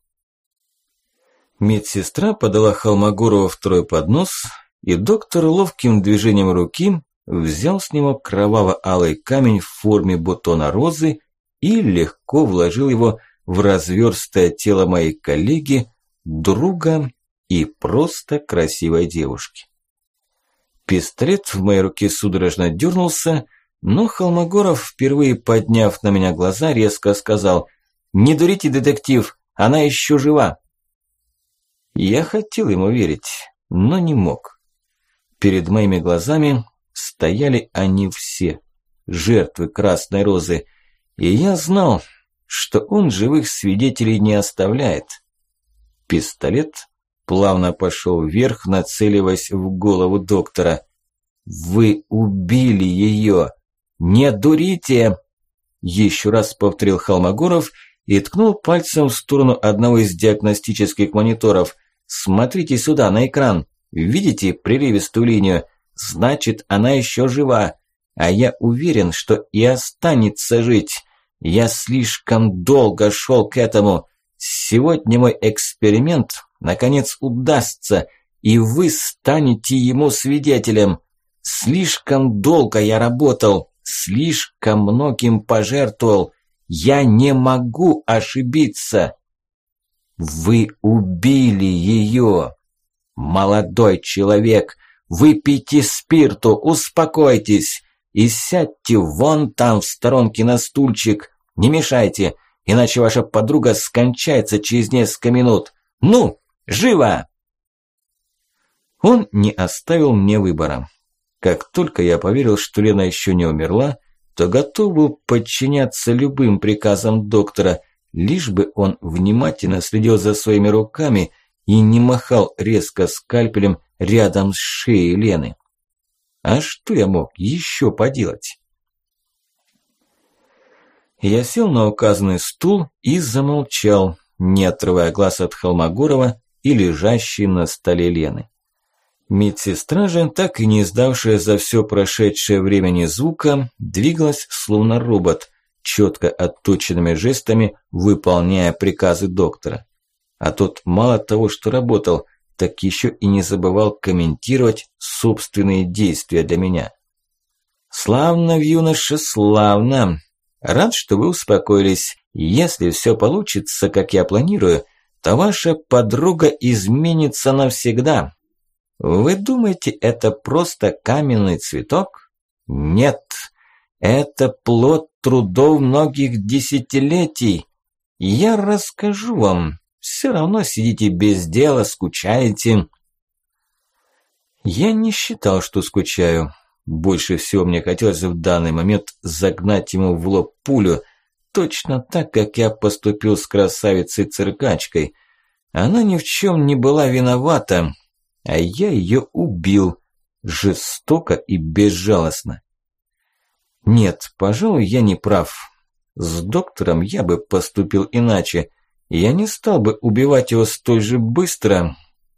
Медсестра подала Холмогорову второй поднос, и доктор ловким движением руки взял с него кроваво-алый камень в форме бутона розы и легко вложил его в разверстое тело моей коллеги, друга и просто красивой девушки. Пистолет в моей руке судорожно дернулся, но Холмогоров, впервые подняв на меня глаза, резко сказал «Не дурите, детектив, она еще жива!» Я хотел ему верить, но не мог. Перед моими глазами стояли они все, жертвы Красной Розы, и я знал, что он живых свидетелей не оставляет. Пистолет плавно пошел вверх, нацеливаясь в голову доктора. «Вы убили ее! Не дурите!» Еще раз повторил Холмогоров и ткнул пальцем в сторону одного из диагностических мониторов. «Смотрите сюда, на экран. Видите прерывистую линию? Значит, она еще жива. А я уверен, что и останется жить. Я слишком долго шел к этому. Сегодня мой эксперимент наконец удастся, и вы станете ему свидетелем. Слишком долго я работал, слишком многим пожертвовал. Я не могу ошибиться. Вы убили ее. Молодой человек, выпейте спирту, успокойтесь и сядьте вон там в сторонке на стульчик. Не мешайте, иначе ваша подруга скончается через несколько минут. Ну, живо!» Он не оставил мне выбора. Как только я поверил, что Лена еще не умерла, то готов был подчиняться любым приказам доктора, лишь бы он внимательно следил за своими руками и не махал резко скальпелем рядом с шеей Лены. А что я мог еще поделать? Я сел на указанный стул и замолчал, не отрывая глаз от Холмогорова и лежащей на столе Лены. Медсестра же, так и не издавшая за все прошедшее время ни звука, двигалась словно робот, четко отточенными жестами выполняя приказы доктора. А тот мало того, что работал, так еще и не забывал комментировать собственные действия для меня. «Славно, юноша, славно! Рад, что вы успокоились. Если все получится, как я планирую, то ваша подруга изменится навсегда. Вы думаете, это просто каменный цветок? Нет, это плод трудов многих десятилетий. Я расскажу вам. Все равно сидите без дела, скучаете. Я не считал, что скучаю. Больше всего мне хотелось в данный момент загнать ему в лоб пулю, точно так, как я поступил с красавицей-циркачкой. Она ни в чем не была виновата, а я ее убил жестоко и безжалостно. Нет, пожалуй, я не прав. С доктором я бы поступил иначе. Я не стал бы убивать его столь же быстро.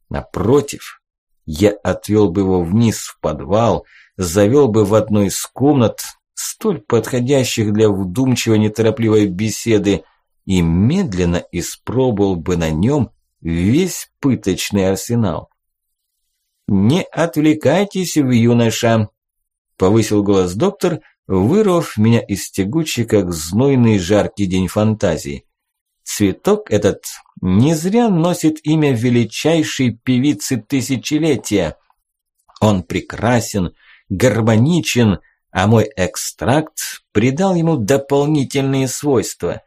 Напротив, я отвел бы его вниз в подвал, завел бы в одну из комнат, столь подходящих для вдумчивой неторопливой беседы, и медленно испробовал бы на нем весь пыточный арсенал. «Не отвлекайтесь, юноша!» – повысил голос доктор, вырвав меня из тягучей, как знойный жаркий день фантазии. Цветок этот не зря носит имя величайшей певицы тысячелетия. Он прекрасен, гармоничен, а мой экстракт придал ему дополнительные свойства.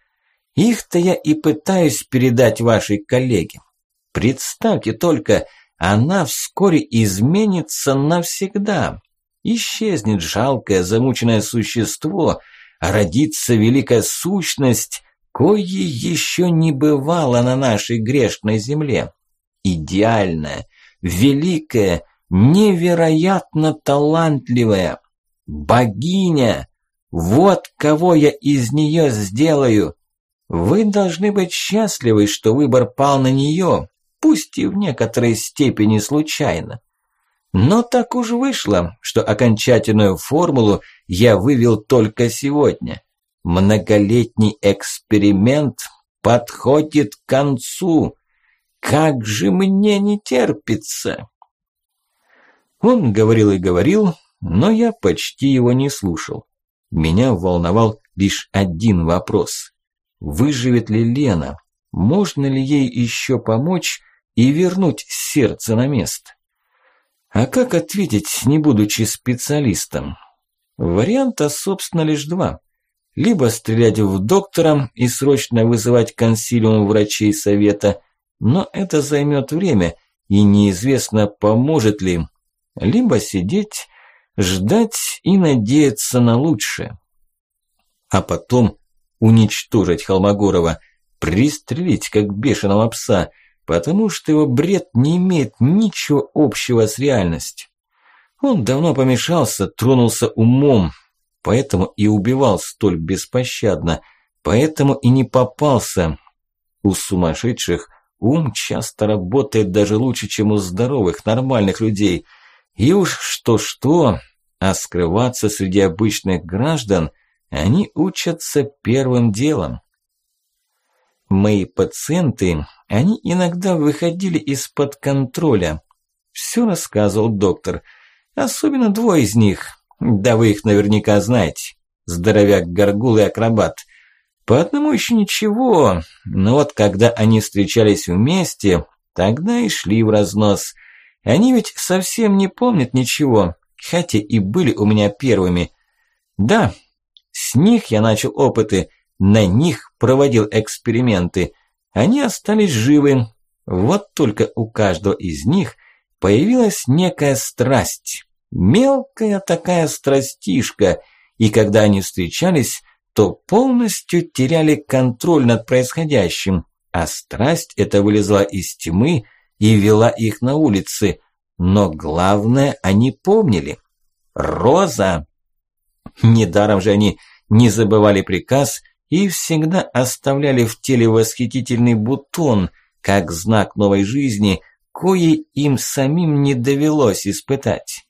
Их-то я и пытаюсь передать вашей коллеге. Представьте только – она вскоре изменится навсегда. Исчезнет жалкое замученное существо, а родится великая сущность, коей еще не бывало на нашей грешной земле. Идеальная, великая, невероятно талантливая. Богиня! Вот кого я из нее сделаю. Вы должны быть счастливы, что выбор пал на нее, пусть и в некоторой степени случайно. Но так уж вышло, что окончательную формулу я вывел только сегодня. Многолетний эксперимент подходит к концу. Как же мне не терпится! Он говорил и говорил, но я почти его не слушал. Меня волновал лишь один вопрос. Выживет ли Лена? Можно ли ей еще помочь и вернуть сердце на место? А как ответить, не будучи специалистом? Варианта, собственно, лишь два. Либо стрелять в доктора и срочно вызывать консилиум врачей совета, но это займет время, и неизвестно, поможет ли. Либо сидеть, ждать и надеяться на лучшее. А потом уничтожить Холмогорова, пристрелить как бешеного пса, потому что его бред не имеет ничего общего с реальностью. Он давно помешался, тронулся умом, поэтому и убивал столь беспощадно, поэтому и не попался. У сумасшедших ум часто работает даже лучше, чем у здоровых, нормальных людей. И уж что-что, а скрываться среди обычных граждан они учатся первым делом. Мои пациенты, они иногда выходили из-под контроля. Все рассказывал доктор. Особенно двое из них. Да вы их наверняка знаете. Здоровяк Горгул и Акробат. По одному еще ничего, но вот когда они встречались вместе, тогда и шли в разнос. Они ведь совсем не помнят ничего, хотя и были у меня первыми. Да, с них я начал опыты, на них проводил эксперименты. Они остались живы. Вот только у каждого из них появилась некая страсть. Мелкая такая страстишка. И когда они встречались, то полностью теряли контроль над происходящим. А страсть эта вылезла из тьмы и вела их на улицы. Но главное они помнили. Роза. Недаром же они не забывали приказ и всегда оставляли в теле восхитительный бутон, как знак новой жизни, коей им самим не довелось испытать.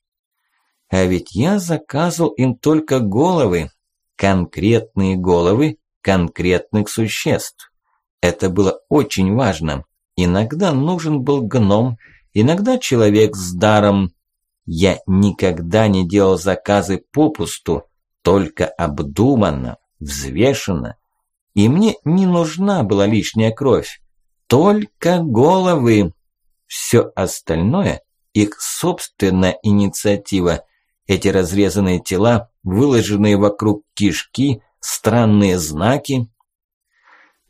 А ведь я заказывал им только головы, конкретные головы конкретных существ. Это было очень важно. Иногда нужен был гном, иногда человек с даром. Я никогда не делал заказы попусту, только обдуманно, взвешенно. И мне не нужна была лишняя кровь, только головы. Все остальное – их собственная инициатива. Эти разрезанные тела, выложенные вокруг кишки, странные знаки.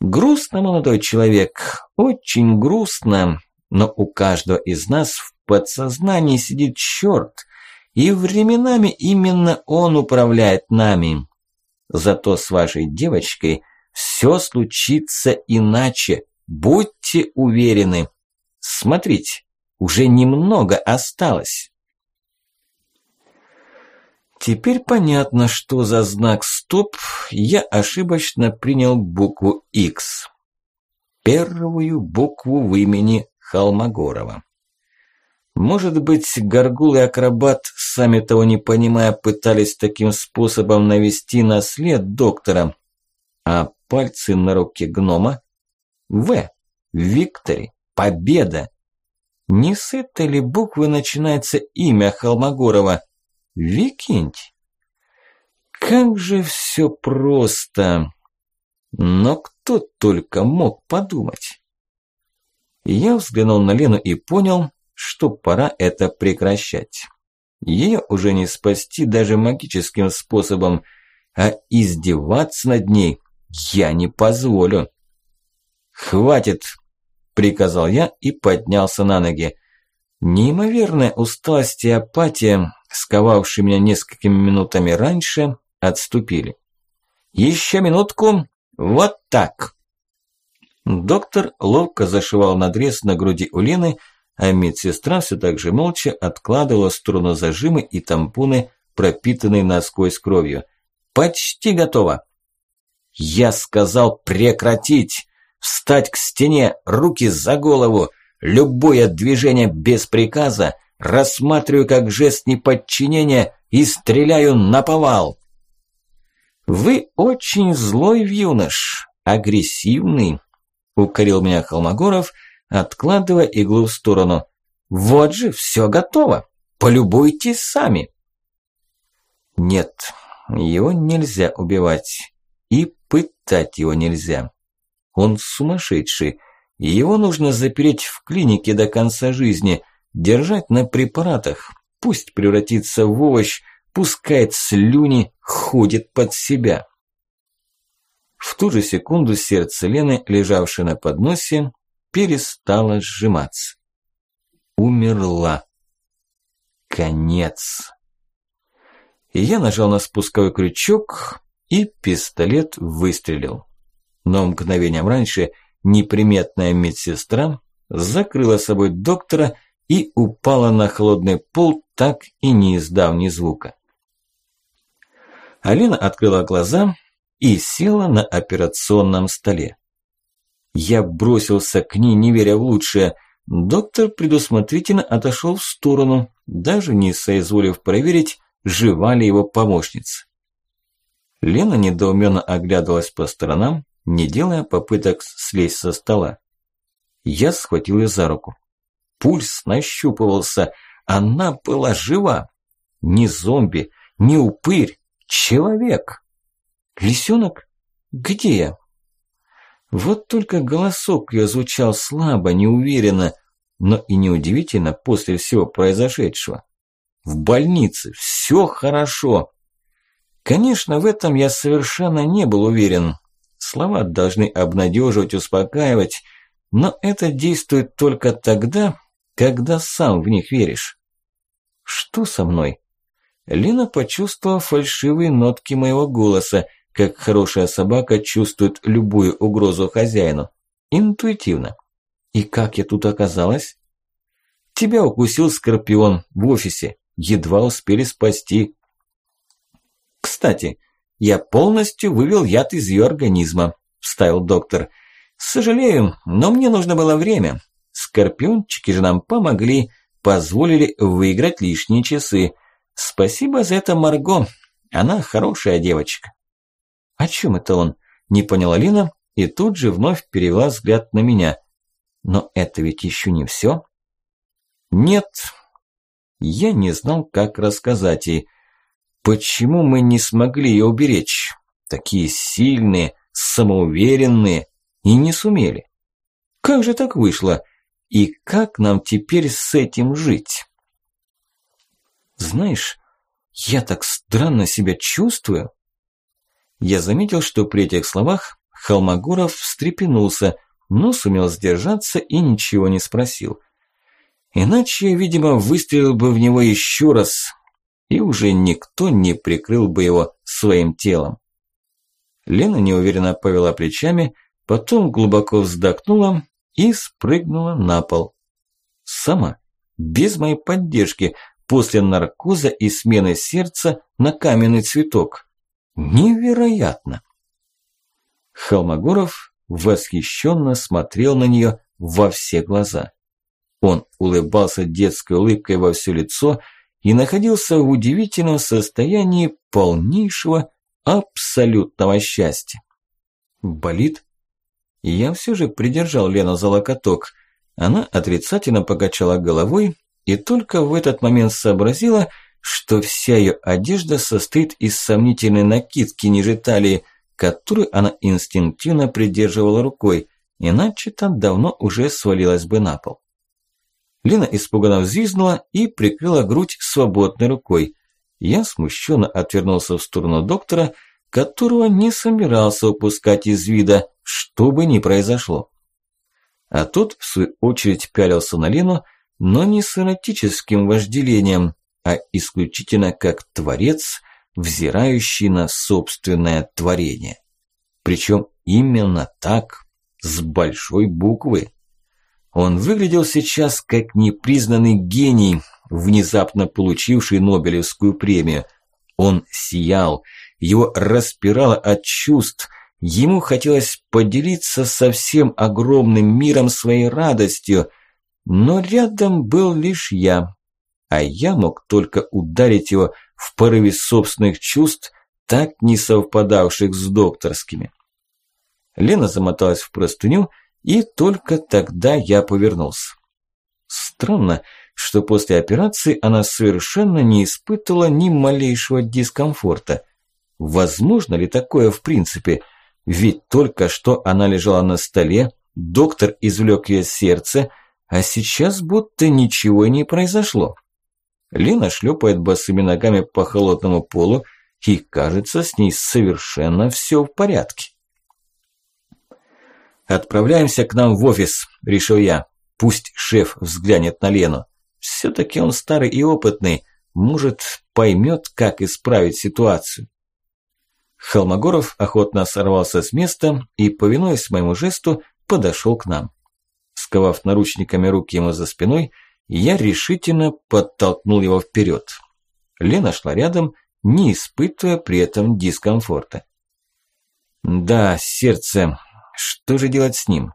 Грустно, молодой человек, очень грустно, но у каждого из нас в подсознании сидит черт, и временами именно он управляет нами. Зато с вашей девочкой все случится иначе. Будьте уверены. Смотрите, уже немного осталось. Теперь понятно, что за знак «Стоп» я ошибочно принял букву X. Первую букву в имени Холмогорова. Может быть, Горгул и Акробат, сами того не понимая, пытались таким способом навести на след доктора. А пальцы на руке гнома? В. Викторе. Победа. Не с этой ли буквы начинается имя Холмогорова? Викинь? Как же все просто. Но кто только мог подумать. Я взглянул на Лену и понял, что пора это прекращать. Ее уже не спасти даже магическим способом, а издеваться над ней я не позволю. «Хватит!» – приказал я и поднялся на ноги. Неимоверная усталость и апатия, сковавшие меня несколькими минутами раньше, отступили. «Еще минутку! Вот так!» Доктор ловко зашивал надрез на груди у Лены, а медсестра все так же молча откладывала в сторону зажимы и тампоны, пропитанные насквозь кровью. «Почти готово!» «Я сказал прекратить! Встать к стене, руки за голову! Любое движение без приказа рассматриваю как жест неподчинения и стреляю на повал!» «Вы очень злой юнош, агрессивный», – укорил меня Холмогоров – откладывая иглу в сторону. «Вот же, все готово. Полюбуйтесь сами». Нет, его нельзя убивать. И пытать его нельзя. Он сумасшедший. Его нужно запереть в клинике до конца жизни, держать на препаратах. Пусть превратится в овощ, пускает слюни, ходит под себя. В ту же секунду сердце Лены, лежавшее на подносе, перестало сжиматься. Умерла. Конец. И я нажал на спусковой крючок, и пистолет выстрелил. Но мгновением раньше неприметная медсестра закрыла собой доктора и упала на холодный пол, так и не издав ни звука. Алина открыла глаза и села на операционном столе. Я бросился к ней, не веря в лучшее. Доктор предусмотрительно отошел в сторону, даже не соизволив проверить, жива ли его помощница. Лена недоуменно оглядывалась по сторонам, не делая попыток слезть со стола. Я схватил ее за руку. Пульс нащупывался, она была жива. Не зомби, не упырь, человек. Лисенок? Где я? Вот только голосок ее звучал слабо, неуверенно, но и неудивительно после всего произошедшего. В больнице все хорошо. Конечно, в этом я совершенно не был уверен. Слова должны обнадеживать, успокаивать, но это действует только тогда, когда сам в них веришь. Что со мной? Лина почувствовала фальшивые нотки моего голоса, как хорошая собака чувствует любую угрозу хозяину. Интуитивно. И как я тут оказалась? Тебя укусил скорпион в офисе. Едва успели спасти. Кстати, я полностью вывел яд из ее организма, вставил доктор. Сожалею, но мне нужно было время. Скорпиончики же нам помогли, позволили выиграть лишние часы. Спасибо за это, Марго. Она хорошая девочка. О чем это он? Не поняла Лина и тут же вновь перевела взгляд на меня. Но это ведь еще не все. Нет. Я не знал, как рассказать ей. Почему мы не смогли ее уберечь? Такие сильные, самоуверенные и не сумели. Как же так вышло? И как нам теперь с этим жить? Знаешь, я так странно себя чувствую. Я заметил, что при этих словах Холмогоров встрепенулся, но сумел сдержаться и ничего не спросил. Иначе, видимо, выстрелил бы в него еще раз, и уже никто не прикрыл бы его своим телом. Лена неуверенно повела плечами, потом глубоко вздохнула и спрыгнула на пол. Сама, без моей поддержки, после наркоза и смены сердца на каменный цветок. Невероятно! Холмогоров восхищенно смотрел на нее во все глаза. Он улыбался детской улыбкой во все лицо и находился в удивительном состоянии полнейшего абсолютного счастья. Болит? Я все же придержал Лену за локоток. Она отрицательно покачала головой и только в этот момент сообразила, что вся ее одежда состоит из сомнительной накидки ниже талии, которую она инстинктивно придерживала рукой, иначе там давно уже свалилась бы на пол. Лина испуганно взвизгнула и прикрыла грудь свободной рукой. Я смущенно отвернулся в сторону доктора, которого не собирался упускать из вида, что бы ни произошло. А тот, в свою очередь, пялился на Лину, но не с эротическим вожделением, а исключительно как творец, взирающий на собственное творение. Причем именно так, с большой буквы. Он выглядел сейчас как непризнанный гений, внезапно получивший Нобелевскую премию. Он сиял, его распирало от чувств, ему хотелось поделиться со всем огромным миром своей радостью, но рядом был лишь я, а я мог только ударить его в порыве собственных чувств, так не совпадавших с докторскими. Лена замоталась в простыню, и только тогда я повернулся. Странно, что после операции она совершенно не испытывала ни малейшего дискомфорта. Возможно ли такое в принципе? Ведь только что она лежала на столе, доктор извлек ее сердце, а сейчас будто ничего не произошло. Лена шлепает босыми ногами по холодному полу, и кажется, с ней совершенно все в порядке. «Отправляемся к нам в офис», – решил я. «Пусть шеф взглянет на Лену. Все-таки он старый и опытный, может, поймет, как исправить ситуацию». Холмогоров охотно сорвался с места и, повинуясь моему жесту, подошел к нам. Сковав наручниками руки ему за спиной, я решительно подтолкнул его вперед. Лена шла рядом, не испытывая при этом дискомфорта. «Да, сердце. Что же делать с ним?»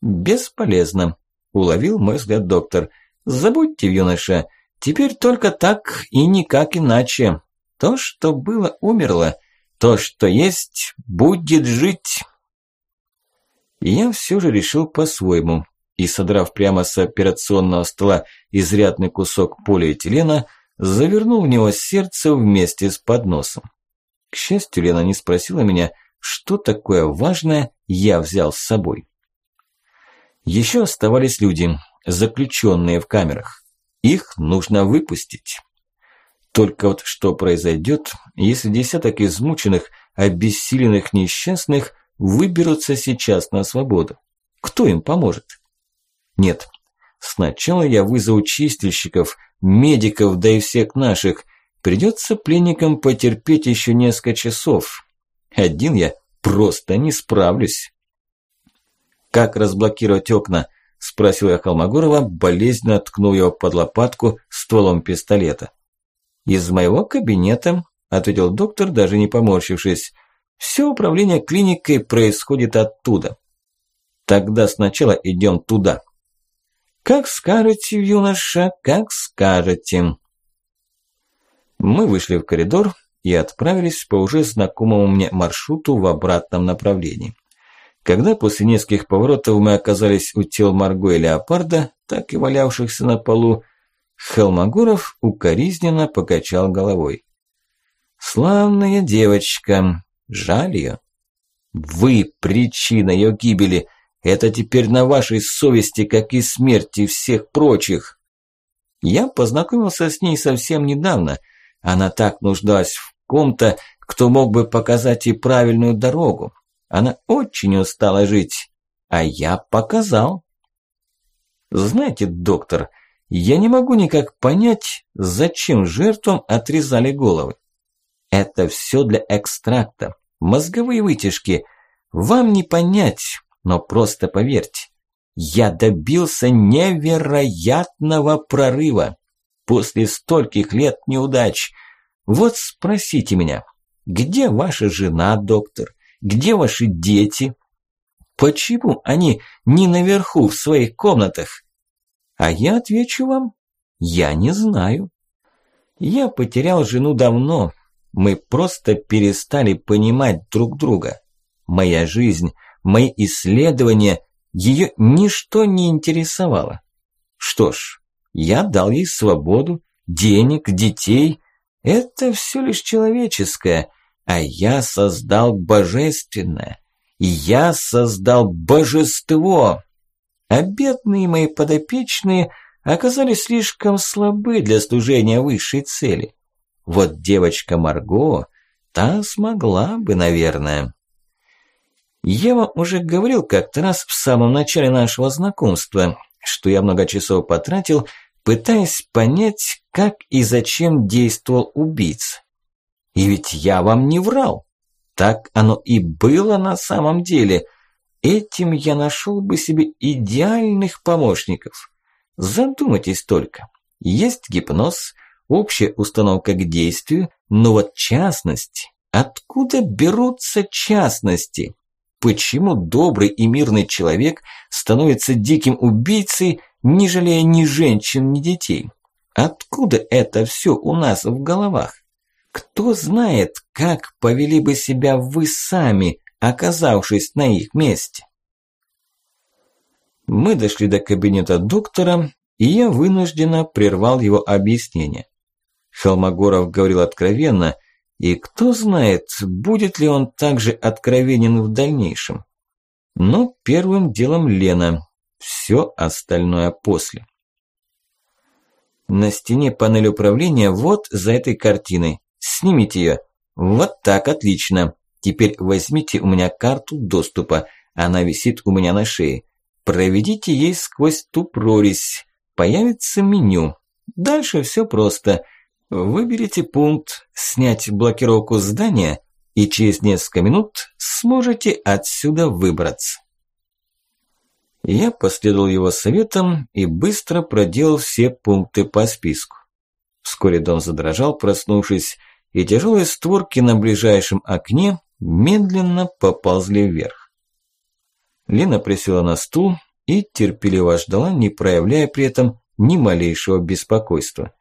«Бесполезно», – уловил мой взгляд доктор. «Забудьте, юноша, теперь только так и никак иначе. То, что было, умерло. То, что есть, будет жить». Я все же решил по-своему и, содрав прямо с операционного стола изрядный кусок полиэтилена, завернул в него сердце вместе с подносом. К счастью, Лена не спросила меня, что такое важное я взял с собой. Еще оставались люди, заключенные в камерах. Их нужно выпустить. Только вот что произойдет, если десяток измученных, обессиленных несчастных выберутся сейчас на свободу? Кто им поможет? Нет. Сначала я вызову чистильщиков, медиков, да и всех наших. Придется пленникам потерпеть еще несколько часов. Один я просто не справлюсь. «Как разблокировать окна?» – спросил я Холмогорова, болезненно ткнув его под лопатку стволом пистолета. «Из моего кабинета», – ответил доктор, даже не поморщившись. «Все управление клиникой происходит оттуда». «Тогда сначала идем туда». «Как скажете, юноша, как скажете». Мы вышли в коридор и отправились по уже знакомому мне маршруту в обратном направлении. Когда после нескольких поворотов мы оказались у тел Марго и Леопарда, так и валявшихся на полу, Холмогоров укоризненно покачал головой. «Славная девочка, жаль ее. Вы причина ее гибели, это теперь на вашей совести, как и смерти всех прочих. Я познакомился с ней совсем недавно. Она так нуждалась в ком-то, кто мог бы показать ей правильную дорогу. Она очень устала жить, а я показал. Знаете, доктор, я не могу никак понять, зачем жертвам отрезали головы. Это все для экстракта, мозговые вытяжки. Вам не понять, но просто поверьте, я добился невероятного прорыва после стольких лет неудач. Вот спросите меня, где ваша жена, доктор? Где ваши дети? Почему они не наверху в своих комнатах? А я отвечу вам, я не знаю. Я потерял жену давно, мы просто перестали понимать друг друга. Моя жизнь – мои исследования, ее ничто не интересовало. Что ж, я дал ей свободу, денег, детей. Это все лишь человеческое, а я создал божественное. Я создал божество. А бедные мои подопечные оказались слишком слабы для служения высшей цели. Вот девочка Марго, та смогла бы, наверное. Я вам уже говорил как-то раз в самом начале нашего знакомства, что я много часов потратил, пытаясь понять, как и зачем действовал убийца. И ведь я вам не врал. Так оно и было на самом деле. Этим я нашел бы себе идеальных помощников. Задумайтесь только. Есть гипноз, общая установка к действию, но вот частности. Откуда берутся частности? Почему добрый и мирный человек становится диким убийцей, не жалея ни женщин, ни детей? Откуда это все у нас в головах? Кто знает, как повели бы себя вы сами, оказавшись на их месте? Мы дошли до кабинета доктора, и я вынужденно прервал его объяснение. Холмогоров говорил откровенно, и кто знает, будет ли он также откровенен в дальнейшем. Но первым делом Лена, все остальное после. На стене панель управления вот за этой картиной. Снимите ее. Вот так, отлично. Теперь возьмите у меня карту доступа. Она висит у меня на шее. Проведите ей сквозь ту прорезь. Появится меню. Дальше все просто. Выберите пункт «Снять блокировку здания» и через несколько минут сможете отсюда выбраться. Я последовал его советам и быстро проделал все пункты по списку. Вскоре дом задрожал, проснувшись, и тяжелые створки на ближайшем окне медленно поползли вверх. Лена присела на стул и терпеливо ждала, не проявляя при этом ни малейшего беспокойства.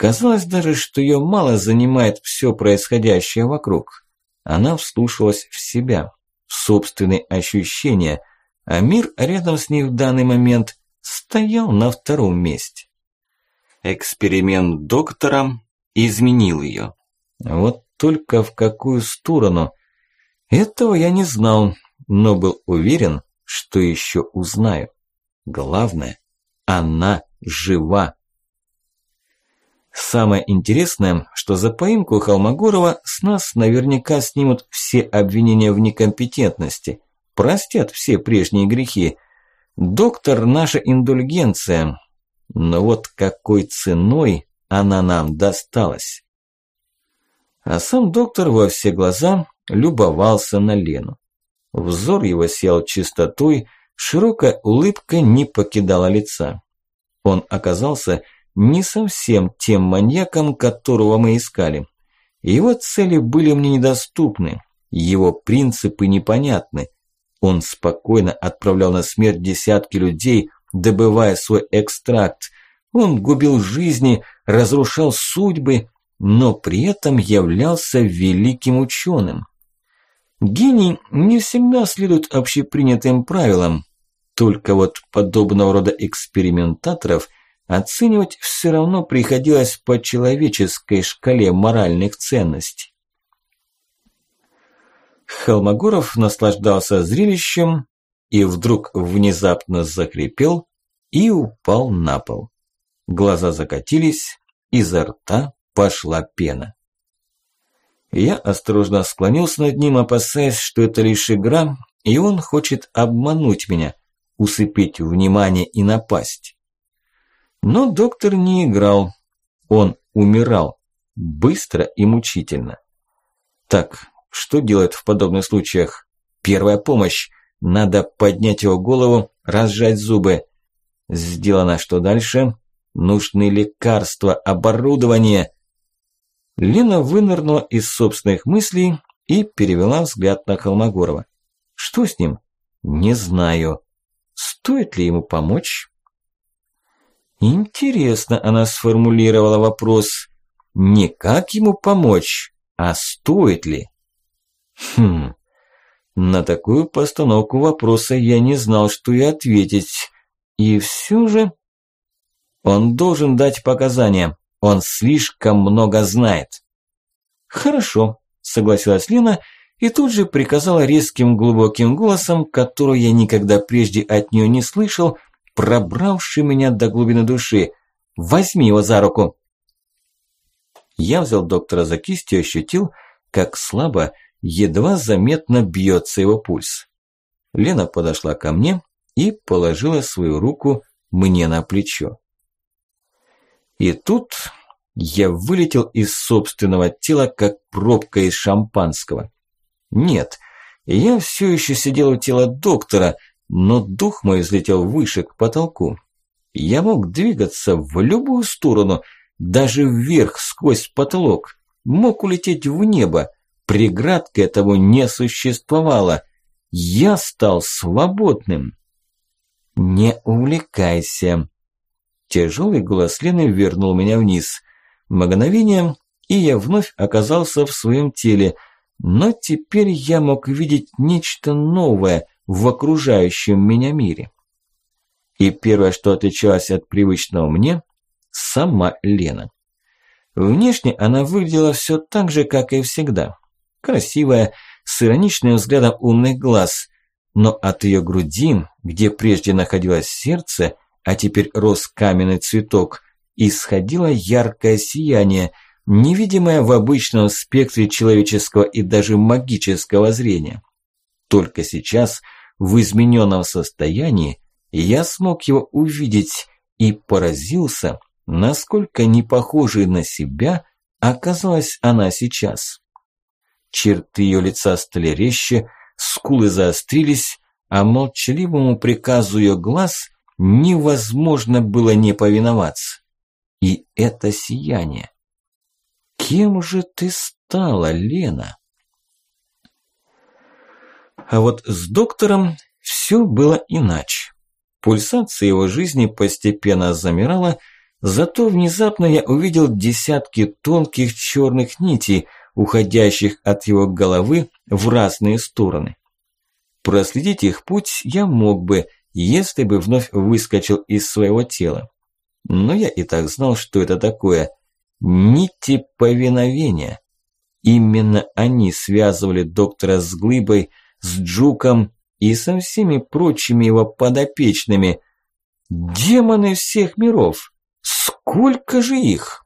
Казалось даже, что ее мало занимает все происходящее вокруг. Она вслушалась в себя, в собственные ощущения, а мир рядом с ней в данный момент стоял на втором месте. Эксперимент доктора изменил ее. Вот только в какую сторону? Этого я не знал, но был уверен, что еще узнаю. Главное, она жива. Самое интересное, что за поимку Холмогорова с нас наверняка снимут все обвинения в некомпетентности, простят все прежние грехи. Доктор – наша индульгенция, но вот какой ценой она нам досталась. А сам доктор во все глаза любовался на Лену. Взор его сел чистотой, широкая улыбка не покидала лица. Он оказался не совсем тем маньяком, которого мы искали. Его цели были мне недоступны, его принципы непонятны. Он спокойно отправлял на смерть десятки людей, добывая свой экстракт. Он губил жизни, разрушал судьбы, но при этом являлся великим ученым. Гений не всегда следует общепринятым правилам, только вот подобного рода экспериментаторов – оценивать все равно приходилось по человеческой шкале моральных ценностей. Холмогоров наслаждался зрелищем и вдруг внезапно закрепел и упал на пол. Глаза закатились, изо рта пошла пена. Я осторожно склонился над ним, опасаясь, что это лишь игра, и он хочет обмануть меня, усыпить внимание и напасть. Но доктор не играл. Он умирал. Быстро и мучительно. Так, что делать в подобных случаях? Первая помощь. Надо поднять его голову, разжать зубы. Сделано что дальше? Нужны лекарства, оборудование. Лена вынырнула из собственных мыслей и перевела взгляд на Холмогорова. Что с ним? Не знаю. Стоит ли ему помочь? Интересно она сформулировала вопрос. Не как ему помочь, а стоит ли? Хм, на такую постановку вопроса я не знал, что и ответить. И все же... Он должен дать показания. Он слишком много знает. Хорошо, согласилась Лена и тут же приказала резким глубоким голосом, который я никогда прежде от нее не слышал, пробравший меня до глубины души. Возьми его за руку. Я взял доктора за кисть и ощутил, как слабо, едва заметно бьется его пульс. Лена подошла ко мне и положила свою руку мне на плечо. И тут я вылетел из собственного тела, как пробка из шампанского. Нет, я все еще сидел у тела доктора, но дух мой взлетел выше к потолку. Я мог двигаться в любую сторону, даже вверх сквозь потолок, мог улететь в небо, преград к этому не существовало. Я стал свободным. Не увлекайся. Тяжелый голос Лены вернул меня вниз. Мгновение, и я вновь оказался в своем теле, но теперь я мог видеть нечто новое – в окружающем меня мире. И первое, что отличалось от привычного мне – сама Лена. Внешне она выглядела все так же, как и всегда. Красивая, с ироничным взглядом умных глаз, но от ее груди, где прежде находилось сердце, а теперь рос каменный цветок, исходило яркое сияние, невидимое в обычном спектре человеческого и даже магического зрения. Только сейчас, в измененном состоянии, я смог его увидеть и поразился, насколько не похожей на себя оказалась она сейчас. Черты ее лица стали резче, скулы заострились, а молчаливому приказу ее глаз невозможно было не повиноваться. И это сияние. Кем же ты стала, Лена? А вот с доктором все было иначе. Пульсация его жизни постепенно замирала, зато внезапно я увидел десятки тонких черных нитей, уходящих от его головы в разные стороны. Проследить их путь я мог бы, если бы вновь выскочил из своего тела. Но я и так знал, что это такое. Нити повиновения. Именно они связывали доктора с Глыбой, с Джуком и со всеми прочими его подопечными. Демоны всех миров! Сколько же их!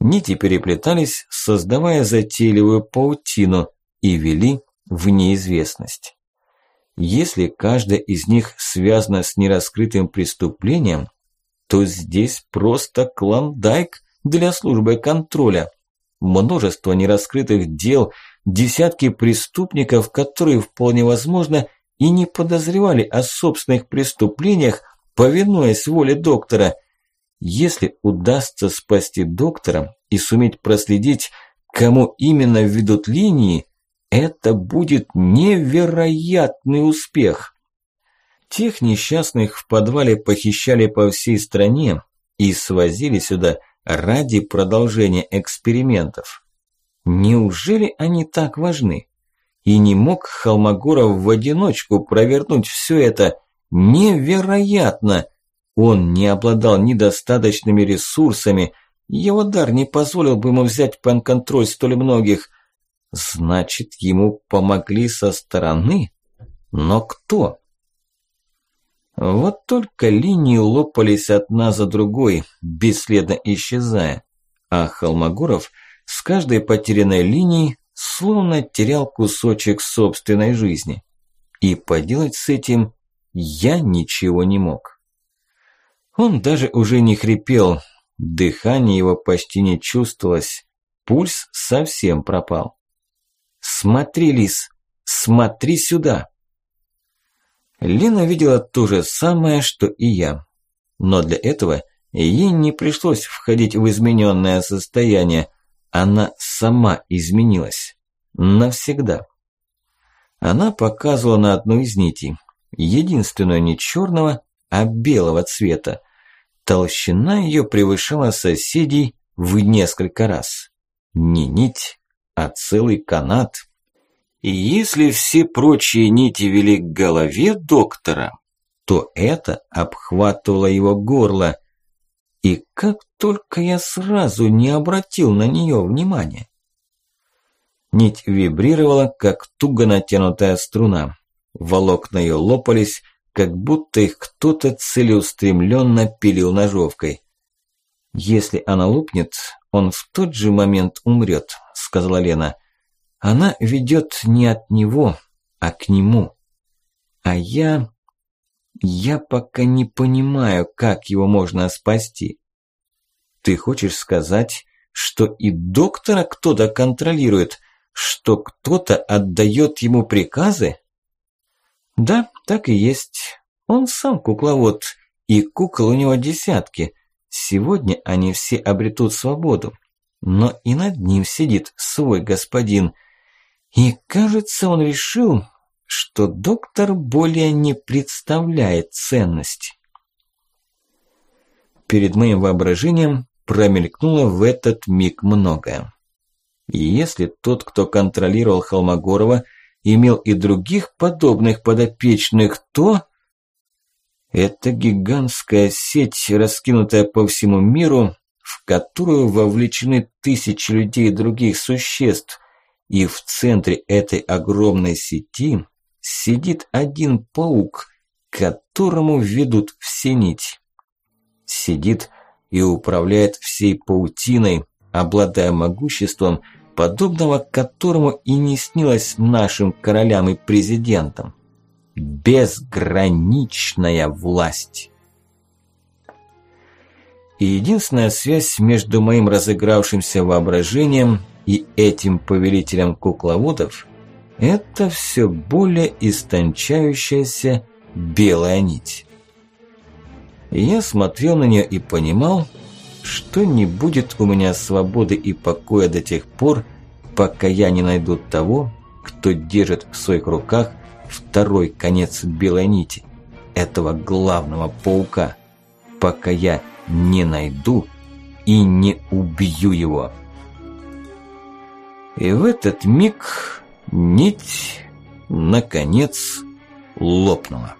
Нити переплетались, создавая затейливую паутину и вели в неизвестность. Если каждая из них связана с нераскрытым преступлением, то здесь просто клондайк для службы контроля. Множество нераскрытых дел, десятки преступников, которые вполне возможно и не подозревали о собственных преступлениях, повинуясь воле доктора. Если удастся спасти доктора и суметь проследить, кому именно введут линии, это будет невероятный успех. Тех несчастных в подвале похищали по всей стране и свозили сюда ради продолжения экспериментов. Неужели они так важны? И не мог Холмогоров в одиночку провернуть все это? Невероятно! Он не обладал недостаточными ресурсами, его дар не позволил бы ему взять под контроль столь многих – Значит, ему помогли со стороны? Но кто? Вот только линии лопались одна за другой, бесследно исчезая. А Холмогоров с каждой потерянной линией словно терял кусочек собственной жизни. И поделать с этим я ничего не мог. Он даже уже не хрипел, дыхание его почти не чувствовалось, пульс совсем пропал. «Смотри, Лис, смотри сюда!» Лена видела то же самое, что и я. Но для этого ей не пришлось входить в измененное состояние. Она сама изменилась. Навсегда. Она показывала на одну из нитей. Единственную не черного, а белого цвета. Толщина ее превышала соседей в несколько раз. Не нить, а целый канат. И если все прочие нити вели к голове доктора, то это обхватывало его горло. И как только я сразу не обратил на нее внимания. Нить вибрировала, как туго натянутая струна. Волокна ее лопались, как будто их кто-то целеустремленно пилил ножовкой. Если она лопнет, он в тот же момент умрет, сказала Лена. Она ведет не от него, а к нему. А я... Я пока не понимаю, как его можно спасти. Ты хочешь сказать, что и доктора кто-то контролирует, что кто-то отдает ему приказы? Да, так и есть. Он сам кукловод, и кукол у него десятки. Сегодня они все обретут свободу но и над ним сидит свой господин. И кажется, он решил, что доктор более не представляет ценности. Перед моим воображением промелькнуло в этот миг многое. И если тот, кто контролировал Холмогорова, имел и других подобных подопечных, то... Это гигантская сеть, раскинутая по всему миру, в которую вовлечены тысячи людей и других существ. И в центре этой огромной сети сидит один паук, которому ведут все нить. Сидит и управляет всей паутиной, обладая могуществом, подобного которому и не снилось нашим королям и президентам. Безграничная власть. И единственная связь между моим разыгравшимся воображением и этим повелителем кукловодов – это все более истончающаяся белая нить. я смотрел на нее и понимал, что не будет у меня свободы и покоя до тех пор, пока я не найду того, кто держит в своих руках второй конец белой нити, этого главного паука, пока я не найду и не убью его. И в этот миг нить, наконец, лопнула.